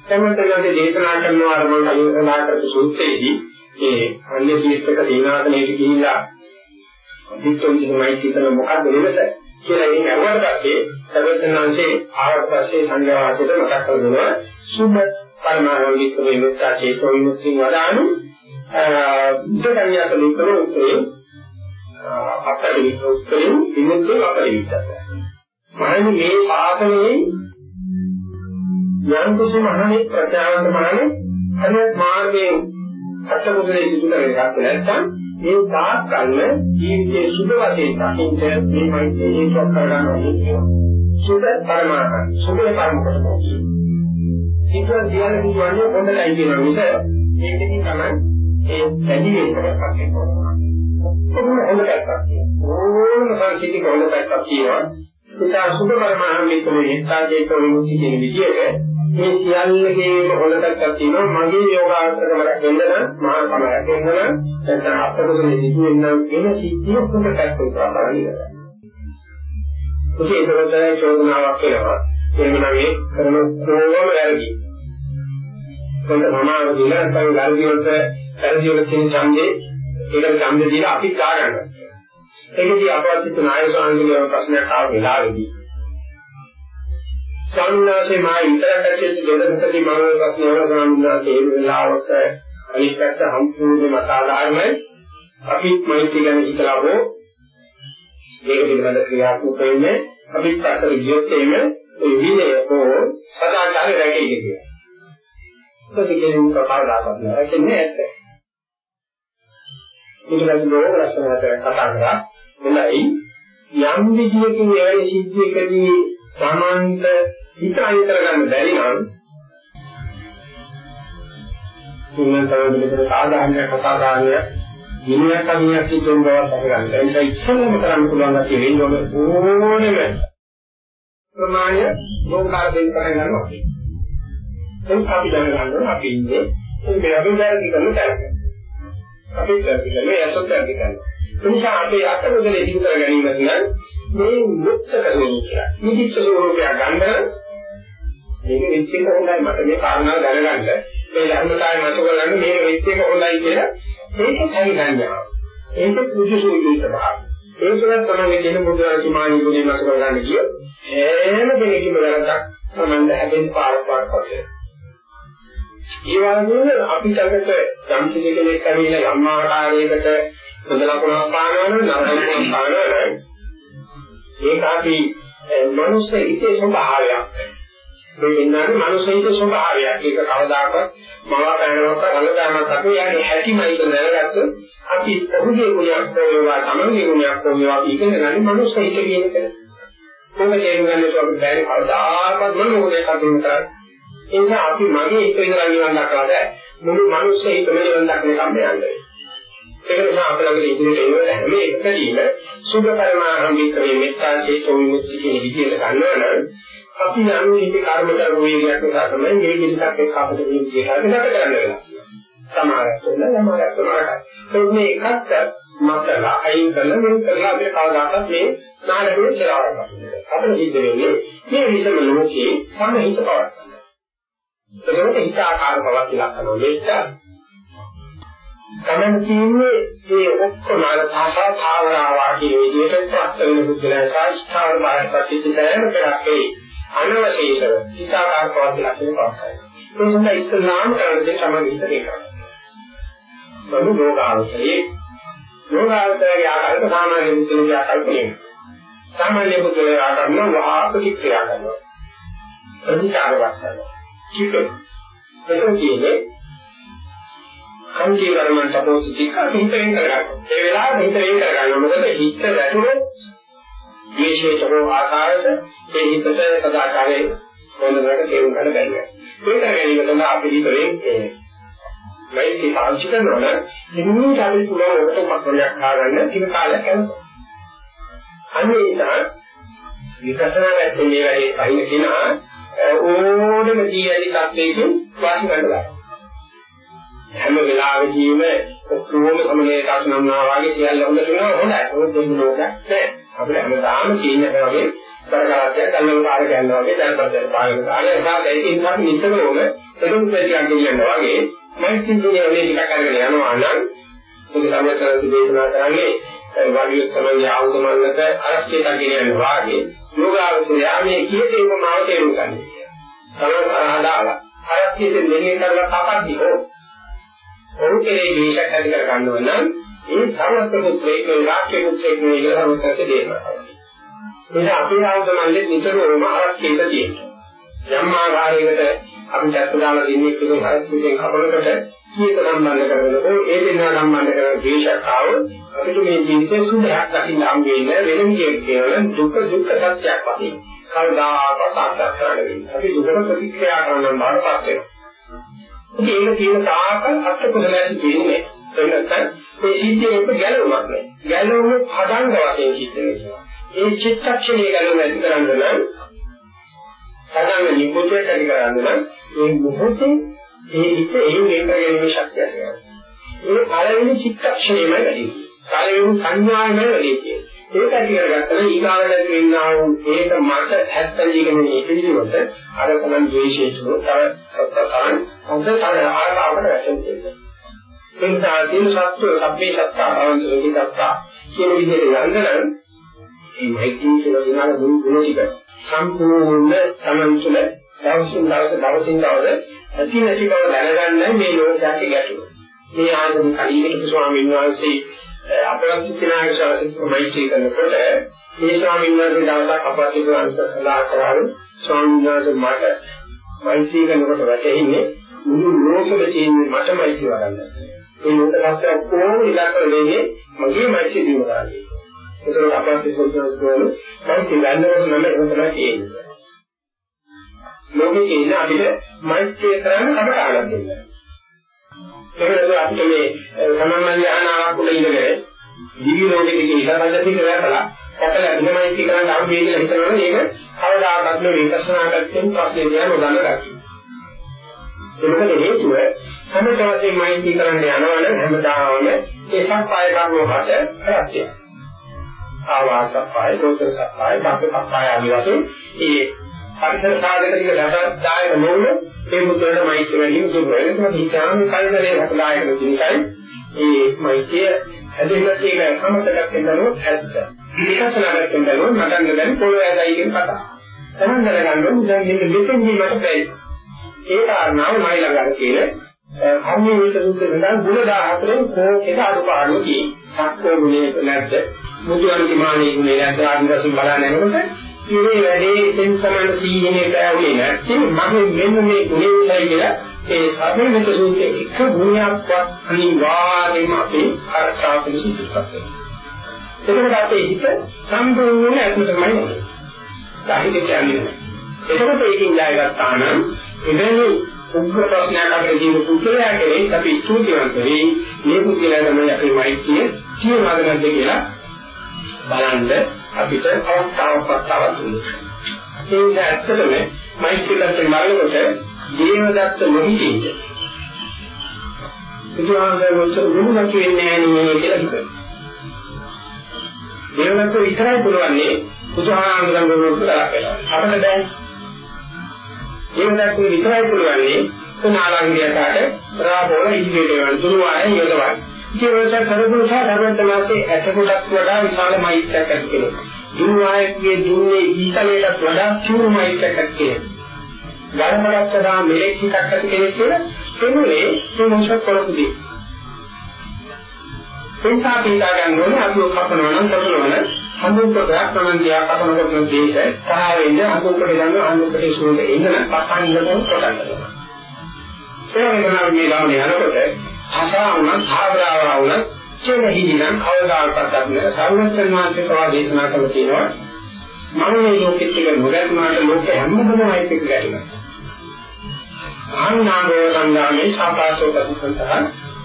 Speaker 1: සම්මතලයේ දේශනා කරනවා අර මම කලින් කතා කරපු සූත්‍රයේදී ඒ අන්‍ය ජීවිතක දීනාතනෙට ගිහිලා අදිට්ඨෝන්දිමයි කියන මොකක්ද වෙනස කියලා එන්නේ අරුවට පස්සේ සර්වඥාන්සේ ආවට පස්සේ සංඝයාට මතක් කරනවා සුබ පරමාණවික මෙත්තා චේතෝ විමුක්ති වදානු දෙකන්‍යාසලිකර උත්තරේ අපරිවිත උත්තරේ විමුක්ති අපරිවිතය. මහණනි මේ ශාසනයේ යම් කිසි මහණෙක් ප්‍රත්‍යාවන්ත මහණෙක් අනිත් මාර්ගයෙන් අටමුදලේ සිදු කරගෙන නැත්නම් ඒ තාක්කල්ම ජීවිතයේ සුභ වශයෙන් දකින්න මේ මෛත්‍රී හේතුවක් කරගන්නවා කියනවා. සුභ පරමාර්ථ සුභ පරමපද සිතුව දියල කියන්නේ හොඳයි කියන විස මේකකින් තමයි ඒ වැඩි වෙනකක් වෙනවා. කොහොමද හොඳ පැත්තක් තියෙනවා. ඕනම සංසිද්ධික හොඳ පැත්තක් තියෙනවා. ඒක සුභ පරමාර්ථ මේකේ හිතාජේක විමුක්ති කියන විදිහට මේ සියල්ලගේම හොලටක් තියෙනවා මගේ යෝගාචරකමක් වෙන්න නම් මහා සමයක් වෙන්න නම් නැත්නම් අපකටනේ සිදුවෙන්න කියන සිද්ධිය හොඳ පැත්තට බලන්න. ඔකේ ඒකට චෝදනාවක් වෙනවා. එහෙම නම් ඒ කරන කොහොම වැරදි. හොඳ සමාන දින නැත්නම් වැරදි වලට වැරදි වල තියෙන ඡන්දේ ඒකට ඡන්දේ දීලා අපි ගා ගන්නවා. ඒකදී අපවත් නායක සාංගික ප්‍රශ්නයක් ආව වෙලාවේදී ස්වාමීනාසේ මා ඉතරක් ඇතුලේ දෙදෙනෙක්දී මම ප්‍රශ්න වල ස්වාමීනාසේ ඒ වෙලාවට අනිත් පැත්ත සම්පූර්ණ මත ආධාරමයි අපි මෛත්‍රී ගැන හිතලා හෝ මේක පිළිබඳ ක්‍රියාත්මක වෙන්නේ අපි පස්සට ගියොත් එimhe ඒ විනය හෝ සදාචාරය රැකෙයි කියලා. ප්‍රතිකේන ප්‍රකාර දාපත් නැහැ ඇත්ත. ඊට පස්සේ ලෝක ලක්ෂණයට කතා කරා එලයි යම් විදියකින් එවැනි සිද්ධියකදී සමාන්ත හිත අයින් කරගන්න බැරි නම් තුන්වෙනි තරම දෙකට සාධාරණයක් අසාධාරණයක් දිනයක් අනියක් කියන බවක් අපගන්න. ඒ නිසා ඉස්සෙල්ලාම කරන්න පුළුවන් ගැතිය වෙන්න ඕන ඕනෙම ප්‍රමාණය ලෝකාර දෙන්න පටන් ගන්නවා. ඒක අපි දැනගන්න ඕන අපි ඉන්නේ මේ අභිදායක කරන තැනක. අපි කරන්නේ යසොත් කරන්නේ. ඒ නිසා අපේ අත්දැකීම් දිනු කර ගැනීමත් නම් මේ මුක්ත කරන්නේ කියලා. නිදිච්ච ස්වરૂපය ගන්න මේක වෙච්ච එක හොඳයි මට මේ කාරණා දැනගන්න. මේ ධර්මතාවය මත කරගන්න මේක වෙච්ච එක හොඳයි කියලා ඒක හරි ගන්නවා. ඒක පුදුසුයි ස්වභාවය. ඒකවත් තමයි දෙන බුදුරජාණන් සමානී ගුණය මත කරගන්න කිය. හැම කෙනෙකුම වැරද්දක් සමන්ද හැදෙන්න පාරක් පාරක් වගේ. ඒ වගේම අපි ළඟට යම් කෙනෙක් ඇවිල්ලා යම් ආකාරයකට හොඳ ලකුණක් පානවා නම් නරක ලකුණක් පානවා නම් ඒක අපි මනුස්ස හිතේ ස්වභාවයක්. මේ ඉන්නන්නේ මනුස්ස හිතේ ස්වභාවයක්. ඒක කවදාකවත් මම පැනනකොට අලදාමක් අපි යන්නේ හැකිමයි කියලා දැනගත්තොත් අපි ඔහුගේ ගුණයක් හොයවා තමන්ගේ ගුණයක් හොයවා ඉගෙන ගන්න මනුස්ස හිත කියන එක. මොකද තේරුම් ගන්න අපි බැරි කවදාකවත් මොන මොකද කතුන් කරන්නේ. ඒ නිසා අපි මගේ හිත විතරයි නිවන් දක්වාද මුළු මනුස්ස හිතම නිවන් දක්න කම් යන්නේ. ඒක නිසා අප ළඟ ඉදිරියට එන හැම එකදීම සුභ පරමාරම්භිකේ මෙත්තා චේතෝ විමුක්ති කියන විදිහට ගන්නවා නම් අපි යම් කිසි කර්ම කරපු වේගයක් නිසා තමයි මේ විදිහට එක්ක අපිට මේ විදිහට හදන්න වෙනවා. සමාරක් වෙන යමාරක් වෙනවා. මේ එකත් මතලා අයින් කරලා මේ කරලා අපිට කවදාකවත් මේ නාඩගමේ චරාවක් අපිට සිද්ධ වෙන්නේ මේ විදිහම ලෝකේ සමහිත පවත්තන. ඒකට හිත ආකාර බවක් කියලා කරනවා. මේක තමයි කියන්නේ මේ ඔක්කොම අර භාෂා භාවනාවා කියන විදිහට ප්‍රත්‍ය වෙන බුද්ධලා සාස්ථාන බාහිරපත්‍ති සෑම කරකේ අනවශේෂව හිතාකාර පවත් ලක්ෂණ පාසයි. ඒ නිසා ඉස්ලාම් කරන්නේ තමයි විතරේ කරන්නේ. බඳු ලෝකාවසයේ යෝගාවචරයේ ආකාරයට සාමාන්‍ය බුද්ධිලේ ආකල්ප නෙමෙයි. සාමාන්‍ය බුද්ධිලේ ආකල්ප නම් වහා ප්‍රතික්‍රියා කරනවා. ප්‍රතිචාරවත් කරනවා. කිපේ. ඒක කියන්නේ කංකේ කර්මයන් තපෝසි තික්ක හිත වෙන් කරගන්න. ඒ වෙලාවට හිත වෙන් කරගන්න. මොකද හිත වැටුනේ ද්වේෂයට හෝ ආකාරයට ඒ හිතට සදාචාරයේ හොඳකට තේරුම් ගන්න බැහැ. ඒක ගැනීම තමයි අපි හිතේ මේක පාවිච්චි කරනවා නම් එන්නේ අපි පුළුවන් ඔකට පක්ෂයක් හාගන්න ටික කාලයක් යනවා. අන්න ඒ නිසා විපස්සනා පැත්තේ මේ වැඩේ පහින කෙනා ඕනම ජීවිතයක් තත්ත්වයකින් වාසි කරනවා. හැම වෙලාවෙදීම ඔක්කොම සමනේ තාක්ෂණම්නා වගේ සියල්ල හොඳ වෙනවා හොඳයි. ඒක දෙන්න ඕක නැහැ. අපිට හැමදාම කියන්නේ වගේ කරකරත්තයක් අල්ලන කාර්ය කරනවා වගේ දැන්පත් පාලන කාර්ය නිසා ඒකෙන් අපි නිතරම එදුම් ප්‍රතික්‍රියා කියනවා වගේ මෛත්‍රී කියන්නේ ඔය ටිකක් අරගෙන යනවා නම් මොකද සම්මතන දේශනා කරන්නේ වගේ තමයි ආයුධ මල්ලක අරස්කේත කියන වාගේ යෝගාවචරය මේ කීයේ උපමාව තේරුම් ගන්න. තමයි ආදාලා අරස්කේත මෙහෙය කරලා කපද්දී හෝ ඔහු කෙරේ දේශයක් ඇති කර ගන්නව නම් ඒ සමස්ත පුත්‍රයෙක් වාක්‍ය පුත්‍රයෙක් නේ සමස්තක දේශනා. ඒක අපේ ආයුධ මල්ලේ නිතරම අරස්කේත තියෙනවා. යම් ආකාරයකට අපි දැක්ක දාලා දෙන්නේ කියන හරස්කෙන් කපලකට කීයක සම්බන්ධ කරගෙන ඒ දෙන්නා සම්බන්ධ කරන ද්වේෂයක් ආව අපිට මේ ජීවිතේ සුභයක් දකින්න හම් වෙන්නේ වෙන විදිහට කියන දුක දුක්ඛ සත්‍යයක් වශයෙන් කවදාකවත් සාක්ෂාත් කරගන්න වෙන්නේ අපි දුකට ප්‍රතික්‍රියා කරන බාරපත් වෙනවා. ඒක කියන තාකල් අත්කුසලයෙන් කියන්නේ එන්නත් ඒ සිද්ධියේ ගැලවුමක් නෑ ගැලවුම හදන්න වශයෙන් සිද්ධ වෙනවා. ඒ චිත්තක්ෂණයේ ගැලවුම ඇති කරගන්න නම් සාමාන්‍ය නිකුත්යක් ඇති කරගන්න නම් ඒ මොහොතේ ඒ හිත එයින් වෙන ගැනීමේ ශක්තිය තියෙනවා. ඒ පළවෙනි චිත්තක්ෂණයමයි වැඩි. පළවෙනි සංඥාවමයි වැඩි කියන්නේ. ඒක ඇති කරගත්තම ඊගාවට වෙන්නා වූ ඒක මට හැත්තලියගෙන මේ පිළිවෙත අර තමයි ද්වේෂයට තව සත්‍යයන් හොඳ තර ආකාරවට වැටෙන්නේ. ඒ නිසා සියලු සත්‍ය සබ්බේ සත්තා අවන්තෝකී සත්තා කියන විදිහට යන්න නම් මේ මෛත්‍රී කියලා දිනන ගුණ ටික සම්පූර්ණ තමන් තුළ දවසින් දවස දවසින් දවස ඇති නැති බව දැනගන්න මේ ලෝකයේ ගැටුව. මේ ආනන්ද කලියක ස්වාමීන් වහන්සේ අපරාධ සිනාග ශාස්ත්‍රමයිචී කරනකොට මේ ස්වාමීන් වහන්සේ දවසක් අපරාධ සිනාග සලා කරාලු ස්වාමීන් වහන්සේ මට මෛත්‍රී කරනකොට වැටෙන්නේ මුළු ලෝකෙම තියෙන මට මෛත්‍රී වඩන්න. ඒ ලෝක සත්‍ය කොහොමද ඉලක්ක වෙන්නේ මගේ මෛත්‍රී දිනු කරන්නේ. ඒකෝ අපරාධ සිනාග කරනකොට මෛත්‍රී ගන්නකොට නම් ඒක තමයි තියෙන්නේ. ලෝකේ ඉන්න අපිට මෛත්‍රිය කරන්න කමටහනක් දෙන්න. ඒකද අපිට මේ සමන්මල්ලි ආනාවක් උඩ ඉඳගෙන දිවි ලෝකෙක කියලා බඳසික වැටලා සැකල අධිමෛත්‍රී කරන්න අපි මේ කියලා හිතනවනේ මේක කවදාකවත් මේ විපස්සනා පැත්තෙන් ප්‍රශ්නේ දිහා නොදන්න ගැටි. ඒකද හේතුව සමත වශයෙන් මෛත්‍රී කරන්න යනවනම් හැමදාම ඒ සම්පාය කර්මකට ප්‍රත්‍යය. ආවාසප්පාය, දෝෂසප්පාය, බාපසප්පාය ආදී වශයෙන් ඒ පරිසර සාධක ටික දසදායක නොවන ඒ මුද්‍රණ මෛත්‍රිය වැඩිම දුර වෙනවා. ඒක හිතාම කල්පනේ හදායක නිසායි ඒ මෛත්‍රිය හැදෙන්නත් ඒක සමතකක් වෙනවොත් ඇත්ත. විකසනාවක් වෙනවොත් මටන් දැන් පොළොව ඇදයි කියන කතාව. තමන් දැනගන්න ඕනේ දැන් මේක දෙකෙන්දී මට බැරි. ඒ කාරණාව මයි ළඟට කියන කර්මයේ විත සුද්ධ වෙනා ගුණ 14න් කෝකේක අඩුපාඩුව තියෙනවා. සක්කෝ ගුණේ නැද්ද? මුදුවන්ති මානේ ගුණේ නැද්ද ආදි වශයෙන් බලන්න යනකොට ඉතින් වැඩේ ඉතින් තමයි සීහනේ බෑවුනේ නැත්නම් මම මෙන්න මේ ගුණයයි කියලා ඒ සාධනෙක සූත්‍රයේ එක ගුණයක්වත් අනිවාර්යයෙන්ම අපේ ආරක්ෂා පිණිස ඉදිරිපත් වෙනවා. එතකොට අපේ හිත සම්පූර්ණ අත්මතමයි වෙන්නේ. සාහිත්‍ය කියන්නේ. එතකොට ඒකින් ජයගත්තා නම් එවැනි උග්‍ර ප්‍රශ්නයක් අපේ ජීවිත පුද්ගලයා කෙරෙහි අපි ස්තුතිවන්ත වෙයි. මේ පුද්ගලයා තමයි අපේ මෛත්‍රිය කියනවාද නැද්ද කියලා බලන්න අපිට අවස්ථාවක් අවස්ථාවක් දුන්නා. ඒක ඇත්තටම මෛත්‍රීලත් මරණකොට දේවදත්ත මොහිතේට. බුදුහාමුදුරුවෝ මුළුමතු වෙන්නේ නැහැ කියලා හිතුවා. දේවදත්ත විතරයි පුළුවන්නේ බුදුහාමුදුරුවෝ කරලා අපිට බෑ. දේවදත්ත විතරයි පුළුවන්නේ කුණාලංගියකට රාබෝල ඉදිරියට යන තුරු ආයේ යොදවන්නේ. ජීවස කරපු නිසා සර්වඥාන්සේ ඇට කොටක් වඩා විශාල මෛත්‍රියක් ඇති කෙනෙක්. දුන්නායකගේ දුන්නේ ඊතලයට වඩා චූරු මෛත්‍රියක් ඇති කෙනෙක්. ගල්මඩක් වඩා මෙලෙක් හිතක් ඇති කෙනෙක් කියලා පෙනුනේ මේ මොහොත කරපුදී. එන්සා පීඩා ගන්න ඕනේ අපි කපනවා නම් කපනවා හඳුන් කොටයක් තමයි ගියා කපනකොට නම් දෙයක තරහ වෙන්නේ හඳුන් කොට ගන්න හඳුන් කොටේ සුවඳ එන්න පටන් ගන්න කොටන්න. ඒ වගේම මේ ගමනේ යනකොට අසාවුණත් ආවරාවුණත් කෙනෙහිනම් කවදාකවත් අපි සර්වඥාන් වහන්සේ කවා දේශනා කළ තියෙනවා මම මේ ලෝකෙත් එක නොගැටුනාට ලෝක හැමදෙම අයිත් එක ගැටෙනවා. ආනාගෝ සංගාමේ සාපාසෝ ප්‍රතිසන්තහ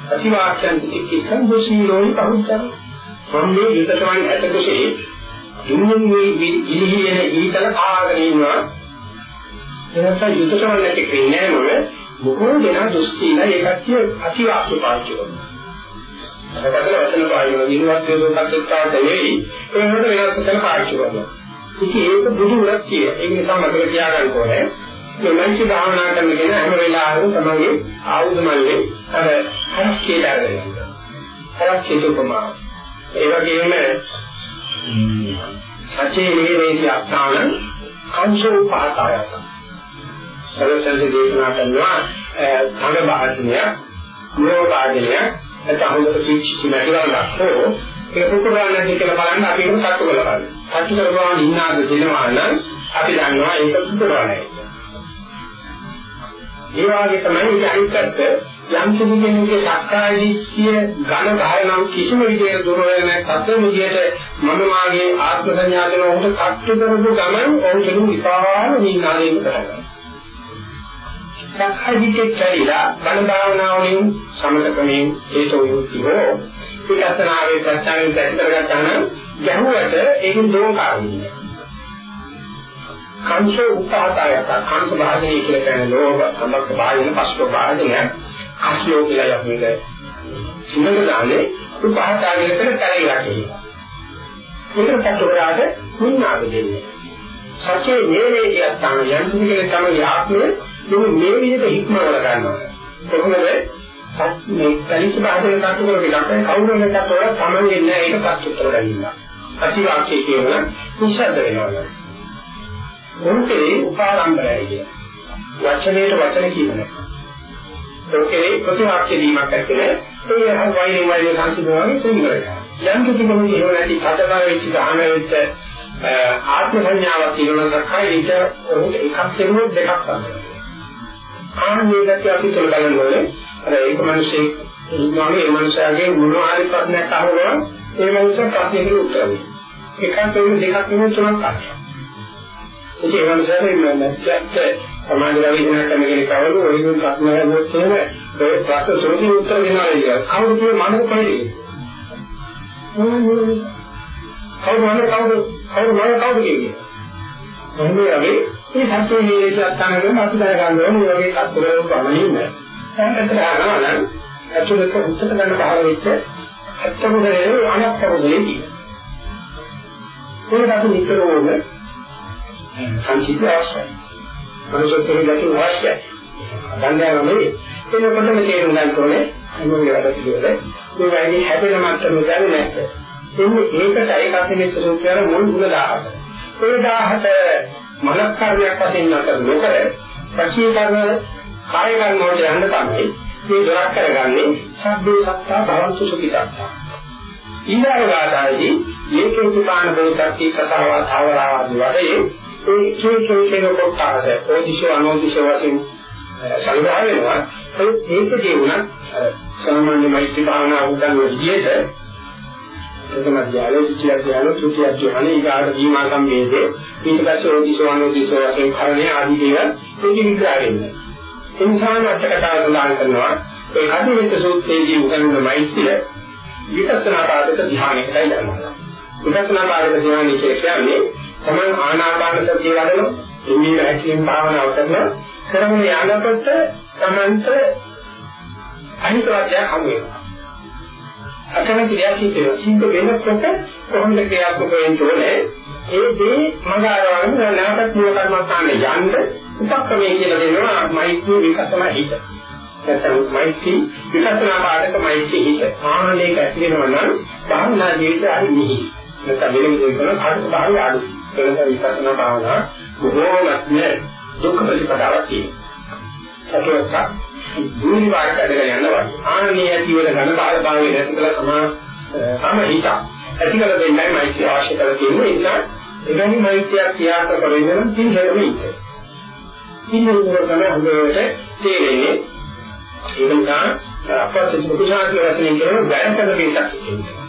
Speaker 1: අතිවාක්‍යං තික්කසං දෝෂීලෝනි පහුච්චර. සම්මේ යුතසමන් ඇතකසේ දුන්නුන් මේ ඉලිහින ඊතල කාගෙන ඉන්නවා. එනස යුතසමන් නැති කෙනෙක් නෑ බොහෝ දෙනා දුස්තිලා ඒ කච්චිය අතිවාක්‍ය පාවිච්චි කරනවා. අපතල වචන පාවිච්චි කරනවා. ඉන්නවත් ඒක කච්චිතාවට නෙවෙයි. ඒ වෙනකොට වෙනස් කරලා පාවිච්චි කරනවා. ඉතින් ඒක බුදු වරක් කිය. ඒ නිසා මතක තියාගන්න ඕනේ. මේ මනස භාවනා කරන කෙන හැම වෙලාවෙම තමගේ ආයුධ මල්ලේ අර හරස් කියලා ගන්නවා. හරස් චේතුපමා. ඒ වගේම සචේ නේරේසි අත්තාන කංශෝ පහතායත. සරසන්සේ දේශනා කරනවා තන භාෂණය, නෝ භාෂණය, නැත්නම් හොඳට කිච්චි නැතිවම හෝ ඒක පුකුරන්නේ කියලා බලන්න අපි ඒක සත්තු කරලා බලන්න. සත්තු කරපුවාම ඉන්නාද දෙනවා නම් අපි දන්නවා ඒක පුකුරන්නේ. ඒ වගේ තමයි ඒක අනිත්‍යත් යම් කිසි කෙනෙකුගේ සක්කාය දිට්ඨිය ඝන භාවනාව කිසිම විදිහකට දුර වෙන්නේ නැත්නම් විදිහට මම මාගේ ආත්ම සංඥා දෙන උන්ට සත්‍ය කරපු ගමන් ඔවුන් විශාල නිනාදයෙන් කරගන්නවා. සක්කායදිටේ කැරිලා බණ භාවනාවෙන් සමතකමෙන් හේතු යොක්ති හෝ විකසනාවේ ප්‍රත්‍යයෙන් දැක් කරගත්තා නම් ගැහුවට ඒකෙන් දෝංකාරී කංශ උපහාතයක කංශ භාජනය කියලා කියන ලෝභ සම්බක් භාජන පස්ව භාජනය කස්ලෝ කියලා යන්නේ සිංහල දානේ උපහාතයක කියන කැරිලා කියනවා මේකට පටවරාට මුන්නාද දෙන්නේ. සත්‍යයේ නේනේ කියත්තාම යම් කෙනෙක් තමයි ආත්මය මේ මේ විදිහට හික්මවල ගන්නවා. කොහොමද? මේ කලිත භාෂාවෙන් කටු කරගෙන කවුරුන් එකකට වල සමන්නේ නැහැ ඒක පස්සුතර ගන්නවා. අතිවාක්‍ය කියන නිශ්ශබ්ද වෙනවා. මොකේ උපාරම්භරය කිය. වචනයට වචන කියනවා. ඒකේ ප්‍රතිවාක්‍ය දීමක් ඇතුලේ ඒ හම් වයින් වයින් සංසිඳනවා කියන්නේ යම් කිසි කෙනෙකුට එහෙම නැති කඩන වෙච්ච ගහන වෙච්ච ආත්ම සංඥාවක් තියෙනවා සක්කාය විච ඔහුට එකක් දෙනුත් දෙකක් සම්බන්ධයි. ආන්නේ ගැටි අපි තුල බලන්න ඕනේ. අර ඒක මිනිස්සේ ඉන්නවා මේ මිනිසාගේ මොනවා හරි ප්‍රශ්නයක් අහනවා ඒ මිනිසා ප්‍රශ්නෙට උත්තර දෙනවා. එකක් වෙන දෙකක් වෙන තුනක් අහනවා. ඒක ඒ මිනිසාට නැත්නම් සමාජ රවිඥාන කරන කෙනෙක් කවුරු ඔය විදිහට ප්‍රශ්න අහුවොත් එහෙම ඒ ප්‍රශ්න සුළුදී උත්තර දෙනවා කියලා. කවුරුද මේ මනස කොහෙද? කවුරු මනස කවුරු කවුරු මනස කවුද කියන්නේ? මොන්නේ අපි මේ සත්‍ය හේතු අත්හනගෙන අපි දැන ගන්න ඕනේ මේ වගේ තත්ත්වවල බලමින් ඉන්න. දැන් අතන නම් අතුලක උත්තර ගන්න බහල වෙච්ච අත්මුදේ අනත්තමුදේදී. ඒක අපි නිතරම සංසිද්ධ අවශ්‍යයි. මනුෂ්‍යත්වයේ ගැටු අවශ්‍යයි. දන්නේ නැහැ එතකොටම තේරුම් ගන්න ඕනේ මොන වැඩ පිළිවෙල. මේ වගේ හැදෙන මට්ටම ගන්නේ නැත්te. එන්නේ ඒකයි කපිනෙත් සූත්‍රය මුල් ගුණ 17. ඒ 17 මනස් කර්මයක් වශයෙන් නැතර නොකර පචී කර්ම කාය කර්ම වලට යන්න තමයි මේ දොරක් කරගන්නේ සබ්බේ සත්තා භවන්තු සුඛිතා ඊළඟාදාදී ඒකේ සුපාන බෝසත්ති කසාවා ධාවරාදී වගේ ඒ කේ කේ කියන කොටස ඕදිශෝ අනෝදිශෝ වශයෙන් සංග්‍රහ වෙනවා. ඒකදී උනත් සාමාන්‍ය මෛත්‍රී භාවනා උදන් විදිහට ප්‍රථම ධ්‍යාන, ද්විතිය ධ්‍යාන, තෘතිය ධ්‍යාන, ඊගාට දීමා සම්වේදේ, ඊට පස්සේ ඕදිසෝනෝ දිසෝ වශයෙන් කරණේ ආදී දේවල් ඒක විග්‍රහ වෙන්නේ. ඒ නිසා අටකටා සඳහන් කරනවා ඒ කදිවිත සූත්‍රයේදී උගන්වන මෛත්‍රිය විපස්සනා පාදක ධ්‍යානයකටයි යනවා. විපස්සනා පාදක ධ්‍යානය කියන්නේ තමයි ආනාපාන සතිය වඩන ඉමි වැක්කීම් භාවනාව කරන කරගෙන යනකොට තමන්ට අහිතවත්යක් හමු වෙනවා. අකම ක්‍රියාශීල වෙනවා. සිද්ධ වෙනකොට කොහොමද ක්‍රියාත්මක වෙන්න ඕනේ? ඒ දේ මඟ ආරවගෙන නැවතත් මූල කර්මස්ථානේ යන්න උපක්‍රමයේ කියලා දෙනවා මෛත්‍රී විකසම හිත. නැත්නම් මෛත්‍රී විකසනා පාඩක මෛත්‍රී හිත. ආනලේක ඇති වෙනවා නම් භාවනා ජීවිතය හරි නිහි. නැත්නම් වෙන විදිහකට කරන කාර්ය භාවය අඩු. ඒක විකසනා භාවනා බොහෝමත්ම දුක් ප්‍රතිපදාවක් තියෙනවා. සතුටක් දුරි වාරයට අදගෙන යනවා. ආනනේ ඇති වෙන ඝන බාල භාවයේ නැතිකලා සමා සමහිත ඇති කර දෙන්නයි මෛත්‍රිය අවශ්‍ය කරලා තියෙන්නේ. ඒ නිසා එවැනි මෛත්‍රියක් ක්‍රියාත්මක වෙන්න නම් තින් හැරෙන්නේ ඉතින් ඒක තමයි හොඳට තේරෙන්නේ. ඒක නිසා අපත් ප්‍රතිශාසන වශයෙන් කියන වැයකන මේකක් තියෙනවා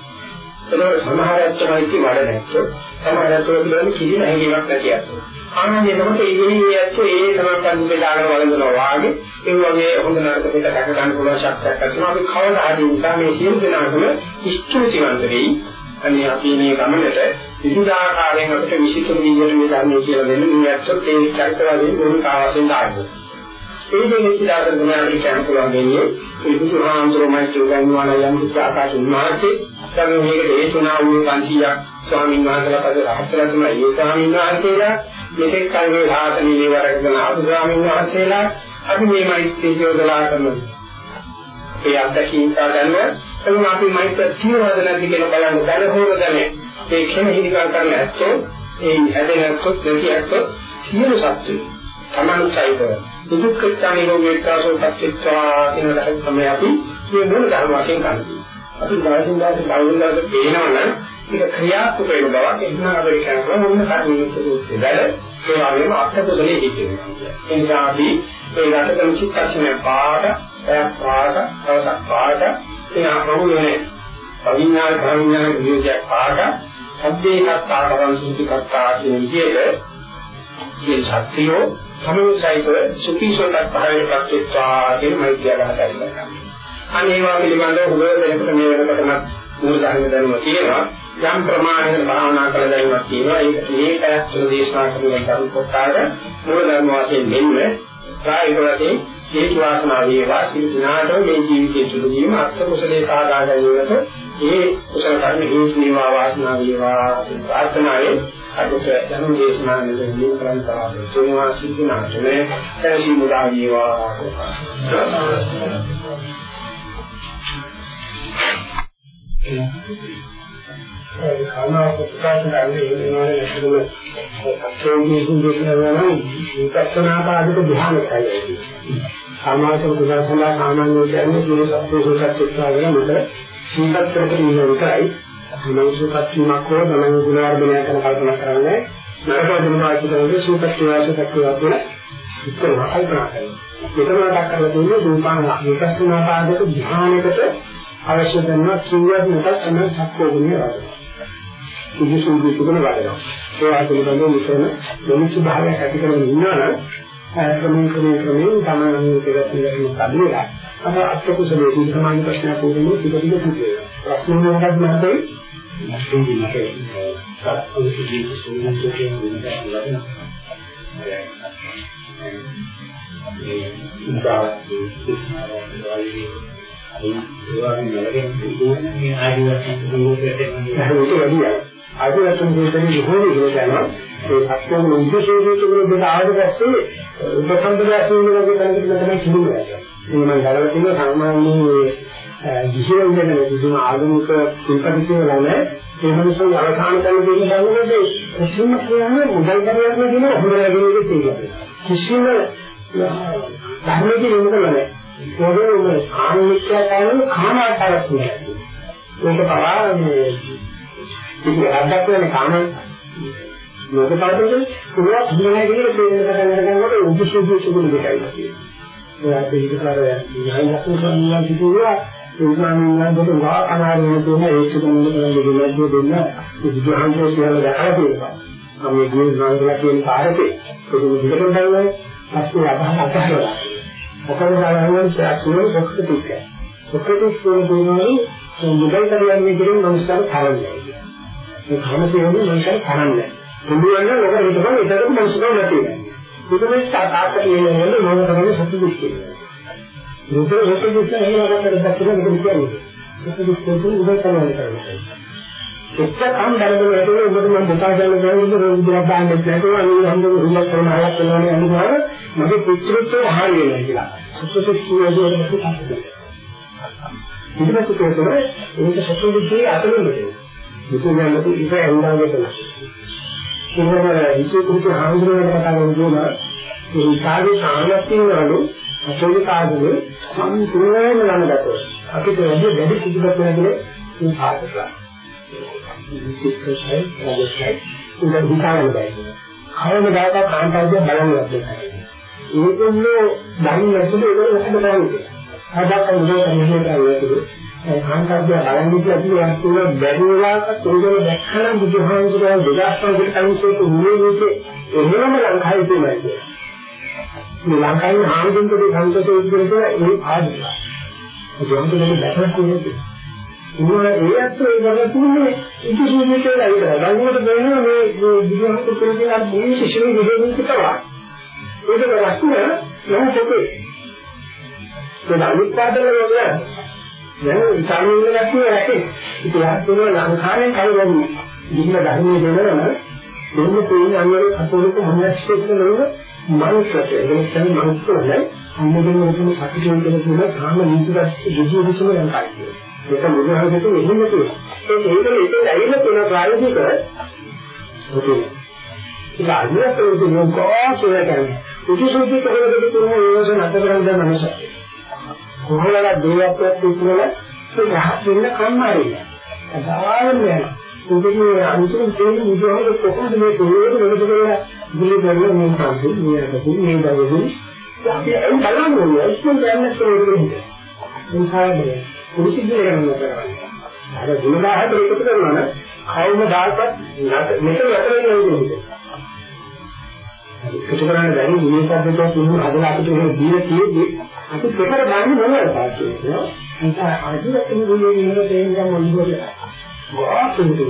Speaker 1: ඒක සමහරක් තමයි වඩ නැත්තෝ සමහරක් කියන්නේ කිසි නැගීමක් නැති අතෝ ආනන්ද එතකොට ඒ වෙලේ ඇත්තෝ ඒ සමාපන්න බෙදාගෙන වළඳනවා වාගේ ඒ වගේ හොඳ නරක දෙක දැක ගන්න පුළුවන් ශක්තියක් ඇතිවෙනවා අපි කවදා හරි නිසා මේ සියලු දෙනාටම ස්තුතිවන්ත වෙයි. අනේ අපි මේ ගමනට විවිධාකාරයෙන් අපිට විශේෂ විදියට මේ ධර්මයේ කියලා දෙන්න මේ ඇත්තෝ ඒ චරිතවලින් මොන කාවසෙන් ආවද ඒ දෙකේ සිතාට ගුණාලි කියන්න පුළුවන් දෙන්නේ ඒ බුදුහාමුදුරුවෝ කියනවා යම් කිසි ආකාශ උන්වහන්සේ තමයි මේක හේතුනා වූ 500ක් ස්වාමීන් වහන්සේලා පද රහතලා තමයි ඒ ස්වාමීන් වහන්සේලා මෙතෙක් කල් මේ ආසනී නිවරකගෙන ආපු ස්වාමීන් වහන්සේලා අපි මේ මෛත්‍රී යොදලා කරනවා. ඒ අත්දැකීම් ගන්න එතන අපි මෛත්‍රී තියවද නැද්ද කියලා බලන්න බැල හොරදනේ. ඒ කෙනෙහිනිකම් කරන්න ඇත්තෝ ඒ හැදෙනකොට දෙවියන්ට සියලු සත්‍යය තමන් සයිත දුක්ඛානි රෝගේ කාසෝ පච්චිත්වා කියන රහත් තමයි අපි මේ මොන ධර්ම වශයෙන් කරන්නේ. අපි දාසින් දාසින් බෞද්ධාට පේනවනම් ඒක ක්‍රියාත්මක වෙන බවක් එන්න අපේ කරනවා මොන කර්මයක දුක්ඛ බැල ඒ වගේම අත්පොතලේ හිතෙනවා. ඒ නිසා අපි ඒ රටකම චිත්තක්ෂණය පාඩ, එය පාඩ, අවසක් පාඩ, ඒ අහමුනේ අවිඥාන භාවිඥාන විද්‍යාවක් පාඩ, සබ්බේ කත්තා කරන් සුති කත්තා කියන විදිහට මේ ශක්තියෝ සමුසයිතව සුපිසොතක් පහලට පත්වෙත්වා කියන මෛත්‍රිය ගන්නවා. අනේ ඒවා පිළිබඳව හොඳ දෙයකට මේ වෙනකොටම මූල ධර්ම දැනුම තියෙනවා. යම් ප්‍රමාණයකට භාවනා කළ දැනුමක් තියෙනවා. ඒක මේකයක් තුළ දේශනා කරන කරුණු කොටාට මූල ධර්ම වශයෙන් මෙන්න ප්‍රායෝගික වශයෙන් හේතු වාසනා වේවා සිල් දිනාට මේ ජීවිතය තුළදීම අත්‍ය කුසලේ සාදා ගැනීමට ඒ කුසල කර්ම හේතු වේවා වාසනා වේවා ප්‍රාර්ථනාවේ අදට ධර්ම දේශනා මෙතන කරන් තරම් තුන්වා සිල් දිනාට මේ සැලසී මුදා වේවා
Speaker 2: කාමාව ප්‍රකාශ කරන්නේ වෙනවානේ නැතිවම අත්ෝගී සුදුසුනවා විපස්සනා පාදක ධ්‍යානයයි. කාමාව ප්‍රකාශනා සාමාන්‍ය කියන්නේ මේ සත්‍යසෝසත් චිත්තාවල මත සීපත් කරගෙන ඉන්න විතරයි. මනසපත් වීමක් හෝ ධනං ගුණාර්ධනය කරන කල්පනා කරන්නේ නරක දුනාචි කරන්නේ සූපත් වාසය දක්වා තුළ ඉතන කල්පනා කරනවා. මෙතන මතක් කරලා තියෙන්නේ රූපාන විපස්සනා පාදක ධ්‍යානයකට අවශ්‍ය කරනවා කිව්වත් නැතත් අන්න සක්කෝගුණය වඩනවා. සුදුසුදු සුදුන වඩනවා. ඒ ආකාරයෙන්ම මෙතන මොනිච්ච භාවයක් ඇති කරගෙන ඉන්නවනම් ක්‍රමයෙන් ක්‍රමයෙන් ක්‍රමයෙන් තමයි මේක පිළිගන්න කඩේලා. අර අත්කුසලයේ සුදු සමාන ප්‍රශ්නයක් උදෙන්නේ ටික ටික පුදු වෙනවා. ප්‍රශ්න මොකක්ද නැත්නම් නැත්නම් මට සත්පුරුෂ ජීවිතේ සුදුසු කියන එක ලබනවා. ඒ උදාහරණ දෙකක් ඒ වගේ නලගෙන ඉන්නේ මේ ආදිවාසී දුරෝදයට එන්නේ. ආදිවාසී දුරෝදේ බොහෝ දුරට යනවා. ඒ සත්‍යම උද්දේශයෙන් දුරෝදට ආවට පස්සේ උපසම්පදායෙන් වගේ තැනකට තමයි කිදුනේ. මේ මම ගලව තියෙන සාමාන්‍ය විශේෂ ඉගෙන ගන්න ආගමික සිල්පදිකේ නැහැ. ඒ මිනිස්සු අවසාන කරන දේ ගන්නකොට කිසිම කියන්නේ මුදල් කරයක් නෙවෙයි හොරගෙන තියෙනවා. කිසිම ධර්මයේ නේද නැහැ. පොරොම කාමිකයන් කාමාශාරයක් නෙවෙයි. ඒක පවා මේ ඉතින් අද්දක් වෙන කාම මොකද බලද්දී පුරා දිනන විදිහට තේරෙන පටන් ගන්නකොට උපසුදු සුදුළු දෙකයි තියෙන්නේ. ඒත් ඒකතර යහන් ලක්ෂණ සම්මාන සිදුවා ඒ ස්වාමීන් වහන්සේට වා අනාරෝණ තුන ඒක තමයි කරන්නේ දෙන්නත් දෙන්න බුදුහන්සේ කියලා දැකලා තියෙනවා. අපි ගිහින් සංග්‍රහ කියන කාර්යයේ ඒක විදිහට බලනවා පස්සේ අදහස් අතහරලා මොකද බලන්නේ ශාස්ත්‍රීය සොක්‍රටිස්. සොක්‍රටිස් කියන්නේ මුදල් කරන්නේ කියන මනුස්සයන් තරන්නේ. මේ කමසියෝනේ මනුස්සයන් තරන්නේ. පුළුවන් නම් ඔක හිතපන් ඒකට මනුස්සයෝ නැති වෙනවා. ඒකනේ තාත්තා කියන්නේ මොන කරන්නේ සතුටුස් කියන්නේ. මුදල් සතුටුස් එහෙම කරලා දැක්කම මොකද කියන්නේ? සතුටුස් කියන්නේ මුදල් කරන්නේ. එච්චකම් දැනගෙන ඒකේ ඔබට මම දෙකා ගන්න බැරිද රෝගියක් දාන්න නැතුව අනිත් හන්දේ රුලක් කරන හයක් කරනවා අනිවාර්ය මගේ පුත්‍රත්වය හරිය වෙනවා කියලා. සුපුත්‍ර කියනකොට ඊට පස්සේ තමයි ඒක සතුටුදී අතලෙන්නේ. මුතුන්යන්ට ඒක ඇඳාගෙන තමයි. ඒකම විශේෂිත හාමුදුරුවෝ කතා කරනවා ඒ කාගේ සාමර්ථ්‍යවලු අපේ කාගේ සම්පූර්ණයෙන්ම ළඟට අපිට වැඩි වැඩි කිසිවක් නැහැ
Speaker 1: මේ පාඩක. විශේෂයි රාජ්‍යයි උදේ හිතාගෙන බැහැ. කවම දායක කාන්තාවගේ බලන්නවත් දෙන්නේ. ඒකෙන්නේ දැන් නැතුළු ඒක හොඳ කරන්නේ. හදාගන්න උදේ කන්නේ නැහැ කාන්තාවගේ බලන්නේ කියලා කියන බැරි වෙලාවක උදේ දැක්කම බුදුහාමුදුරුවෝ දෙදාස්වකට කලින් උනේ එහෙමම ලංකාවේ තියෙනවා. මේ ලංකාවේ ආනන්දකේ සංසසෝස් කියන ඒ ආදිය. ඒ ජොන්තනේ දැකලා තියෙන්නේ. ඉතින් ඒ අත්ෝ ඒ වගේ තුනේ ඉතිසුනේ කියලා විතරයි. ගංගුවට දෙනවා මේ බුදුහාමුදුරුවෝ කියන මේ ශිෂ්‍යෝ විදෙන්නේ කියලා. ඒක රස්න නම් පොතේ. ඒ අනිත් පාඩල වල දැන් ඉතාලියේ ඉන්න කට්ටිය රැකේ. ඉතින් ආත්මව ලංකාවේ කවුරුත් ගිහින් ධර්මයේ දෙනවනම් දෙන්න තියෙන අංගවල කතෝලික මොනස්කේත් වල මනුස්සට ඒක තමයි මනුස්සවල අන්නගෙන උතුම් සතුටුන් කියලා කියන කාම නීතිගත දුජු දුසම ලංකාවේ. ඒක මුදහකට එහෙම තියෙනවා. ඒක ඒකල ඒක ඇවිල්ලා තියෙන ප්‍රායෝගික ඔතන. ඒක අනිවාර්යයෙන්ම කියන කොහොමද කියන්නේ. උතුසුද්ධි කරගන්න තියෙන ඒවස නැතර කරන මනස. කොහොමද දේවත්වයක් තිබුණා ඒක රහත් වෙන්න කම්මාරිය. අදාළම යනවා. ඒකේ අන්තිම තේරුම බුදුහාමර කොහොමද මේ තේරුම වෙනස කරලා ඉතින් බලන්න මේ සංකේ මේ අතේ මේ දවසේ අපි ඒ බලන්න ඕනේ ඉතින් දැනන්න ඕනේ. ඒ කාරණේ කුසිදේ කරනවා. අර ගුණදාහක එකතු කරනවා නම් කවුම දායකත් මෙතන යතර වෙන්නේ එකතු කරන්න බැරි මේ පද්ධතියක් තුන හදලා අපිට එහෙම දීලා තියෙද්දි අපි දෙකර ගන්න මොනවද පාස්සේ ඒක අදිරත් මේ ගුණේ නේද තේරුම් ගන්න ඕනේ වාසුතු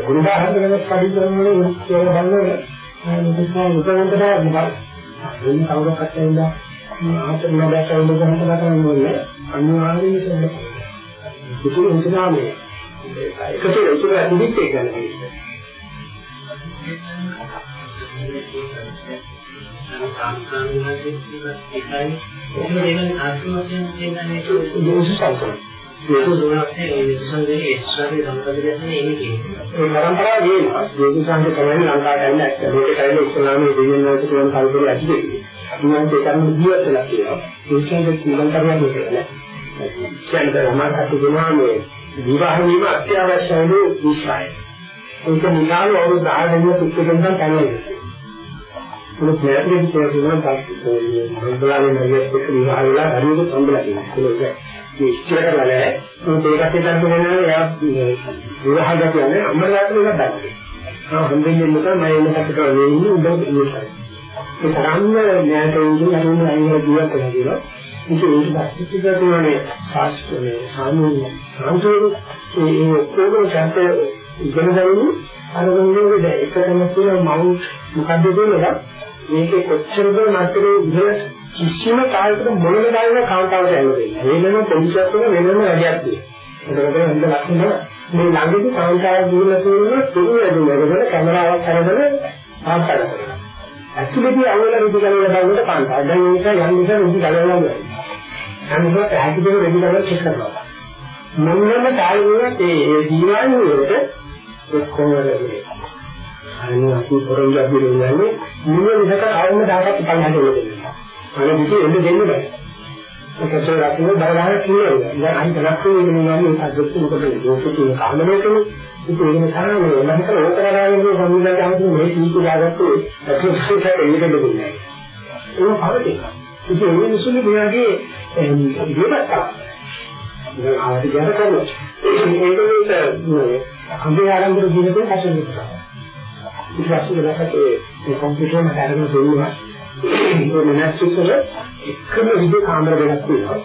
Speaker 1: ගුණදාහක වෙනස් කඩි කරනවල කියලා බලන්න මේක උපකරණයට මොකක්ද වෙන කවුරක්වත් ඇවිල්ලා ආතර නඩයක් වුණ ගහන්න ගන්න ඕනේ අනිවාර්යයෙන්ම සම්බන්ධ. පුතු උන්සනාමේ ඒක
Speaker 3: ඒක වශයෙන් කියන්නේ ඒක
Speaker 1: දෝෂ සංසාර
Speaker 3: ඒක දුරස්සේ ඒ විසංගයේ ඒස්වාගේ සම්පදකයන් එන්නේ කියන්නේ
Speaker 1: ඒ පරම්පරාව වෙනවා දෝෂ සංසාර තමයි ලංකාවට ඇවිල්ලා ඇත්ත මේකටයි ඉස්ලාමයේ දෙවියන් වහන්සේ කියන කල්පවල ඇති වෙන්නේ අනිවාර්යයෙන් ඒ කරුණු ජීවත් වෙලා තියෙනවා ඒකෙන් කුලන් කරන්නේ කියන්නේ කියන්නේ රමාකට දෙනවා මේ විවාහ වීම අත්‍යවශ්‍ය වූ විශ්වාසය ඒක නිකාල අවුරුදු 10 දෙනෙක් පුස්තකෙන් තමයි මොකද ප්‍රයත්න කරනවා තමයි මන්දලාවේ නැගෙත් එක්ක විවාහ වෙලා හරියට සම්බලා තියෙනවා. ඒක ඉස්තර කරලා නැහැ. මොකද ඒකත් එක්ක වෙනවා එයා විවාහ ගතියනේ අම්මලාට එකක් දැක්කේ. ආ හොඳින් ඉන්න නිසා මම එන්නකට කරන්නේ ඉන්නේ උදව් ඉන්නේ. ඒ තරම්ම න්යායට උදේ අරුණ අයින ජීවත් වෙනවා කියලා. ඉතින් ඒක දැක්කේ තියෙන්නේ ශාස්ත්‍රයේ සාමූහික සාන්තෝරු ඒ ඔක්කොම ශාස්ත්‍රය ඉගෙන ගන්න අර වගේ එකතැන තියෙන මව් මොකද්ද කියන්නේ මේකේ කොච්චරද මතරේ ඉහළ කිසිම කාලයකට මොනම දායක කාන්තාවට ඇවිල්ලා වෙනම පොලිසියක් වෙන වෙනම වැඩියක් තියෙනවා. ඒකට හොඳ ලක්ෂණ මේ ළඟදී කාන්තාව දුරලා තියෙන පොදු වැඩිවල කැමරාවක් අරගෙන ආකාර කරනවා. ඇක්චුලි අවුල රුදි ගලවලා බලනකොට කාන්තාව දැන් ඒක යම් නිසා රුදි ගලවලා යනවා. අනිත් ඇහිදෙන රුදි ගලවලා චෙක් කරනවා. මොනම තාලෙවත් ඒ ජීවන වලට කොහොමද අනේ අපි පොරොන්දු අපි කියන්නේ මුල විදක කවන්න දාගත්ත පල්හට වෙන්නේ. අනේ මුතු එන්න දෙන්න බෑ. ඒකත් අපි බලලා කියනවා. දැන් අනිත් ලක්ෂණ වෙනවා නම් ඒක අදත් මොකද ලෝකෙ තියෙන කාමලෝකනේ. ඒක ඒක නිසා මම හිතන ඕතරාගෙන සම්මුලට අමතු මේ කීතු දාගත්තේ ඇත්තටම ඒක දෙන්නේ. ඒක පරිදි. ඉතින් ඒ මිනිස්සුන්ගේ මෙයාගේ දෙවත්ත. දැන් ආයෙත් ගැන කරනවා. ඒක ඒක අම්බේ ආරම්භ දිනකේ කෂන් දෙනවා. ඊට පස්සේ දැක්කට ඒ කම්පියුටර් එක අරගෙන දෙන්නවා. ඒ මොනස්ටිස් වල එකම විදිහේ කාමර දෙකක් තියෙනවා.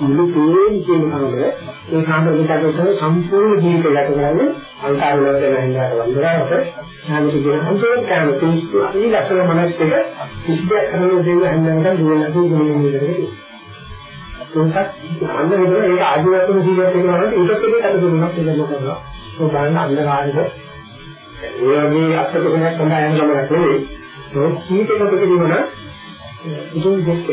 Speaker 1: මුළු තේරෙන කියන කාමර ඒ කාමර දෙකකට සම්පූර්ණ ජීවිතය ගත කරන්නේ අන්තර වලට නැහින්දාට වන්දනාවට සාමිත කියන සම්පූර්ණ කාම පිස්සු ඒ ලක්ෂණ මනස් දෙක සිද්ධ කරන දේ හැන්දනකට දුවලා දුවන විදිහට ඒකත් අන්න විතර ඒක ආදිවාසී ජීවිතේ කරනවා ඊටත් එක්ක අද දුන්නත් ඒක මොකද? ඔය බලන්න අන්ධකාරයේ ඒ වගේ අත්දැකීමක් තමයි යන ගමනක් නෙවෙයි. ඒක කීපයකට කියනවා ඉතින් දෙක.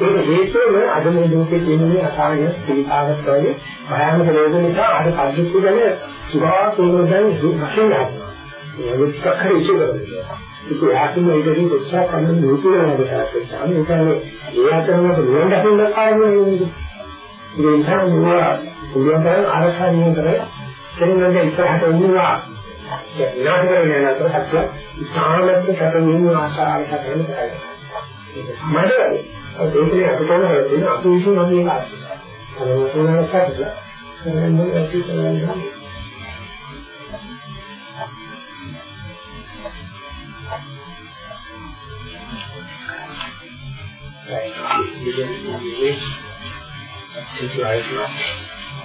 Speaker 1: ඒක හේතුවම අද මේ ලෝකයේ තියෙන මේ අසාරය පිළිකාවක් වගේ භයානක රෝග නිසා අර කල්පිත ගැන සුභා තෝරන වශයෙන් යනවා. ඒක කකරි ඉතිරි ඒක යාතුම ඒකකින් උත්සාහ කරන ලෝකේ වෙනකොට තමයි ඒ කියන්නේ ඒ අතරම නිවන් දකින්න කාරණේ
Speaker 2: ඒ නිසා මේවා පුළුවන් තරම් ආරක්ෂාණය කරලා කෙනෙකුට ඉස්සරහට එන්නවා විනාශ කරගෙන යන අතර සත්‍ය ඉතාමත් සැපමින් ආශාව සැපෙන්න කරයි. මඩ ඒකේ අපිට ඕන වෙන අපි විශ්ව නම් මේක ආශිර්වාද. අර මොනවාද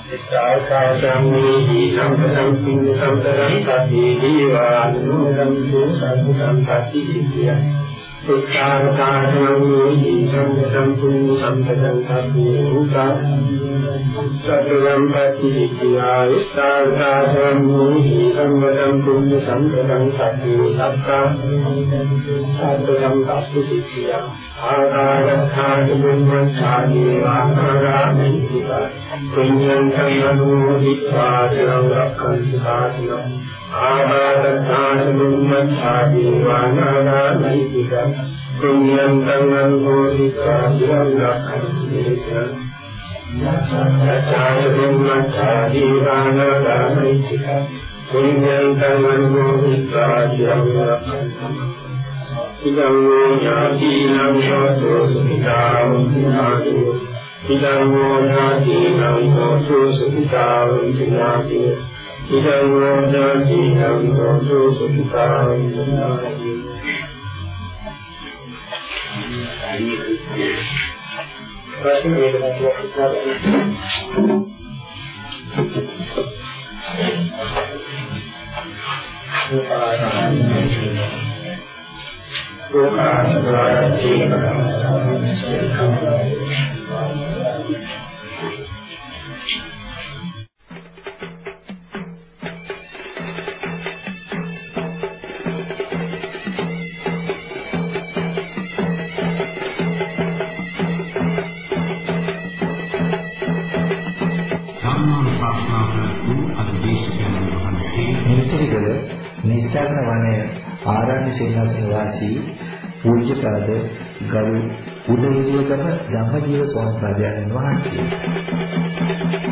Speaker 2: සැපද? කරන්නේ ඇති කරන්නේ.
Speaker 1: එක්කාකාශම්මේ සම්පතං පින්න සම්පතං සබ්බේ දීවානුමෝදන්තු සම්පතං සම්පති සිද්ධිය එක්කාකාශම්මේ සම්පතං පින්න සම්පතං සබ්බේ උසා සතරම් පති සිද්ධිය එක්කාකාශම්මේ සම්පතං පින්න සම්පතං සබ්බේ සත්තා සතරම් පති සිද්ධිය ආකාරඛාන බුද්ධාදී ආකාරාමිතිකා පුඤ්ඤං සම්මෝදිत्वा චිරං රක්ඛන්තු සාතිනෝ ආභාරතානි බුම්මච්ඡා දීවානානයිතික පුඤ්ඤං සම්මෝදිत्वा චිරං රක්ඛන්තු දේශං යස්සාචාය බුම්මච්ඡා දීවානානයිතික පුඤ්ඤං සම්මෝදිत्वा චිරං රක්ඛන්තු ඉදං ඥාතිනම් සෝතෝ සුඛිතාං ඥාති ඉදං ඥාතිනම් සෝතෝ සුඛිතාං ඥාති ඉදං ඥාතිනම් සෝතෝ සුඛිතාං ඥාති ප්‍රශ්න වේදනාවක් ඉස්සරහ Thank you. ලෝකාසනාදී
Speaker 4: නිස්සාරණ වනයේ ආරණ්‍ය සේනාසන වාසී පූජ්‍යපාද ගරු උදේවියකම ධම්මජීව ස්වාමීන් වහන්සේ.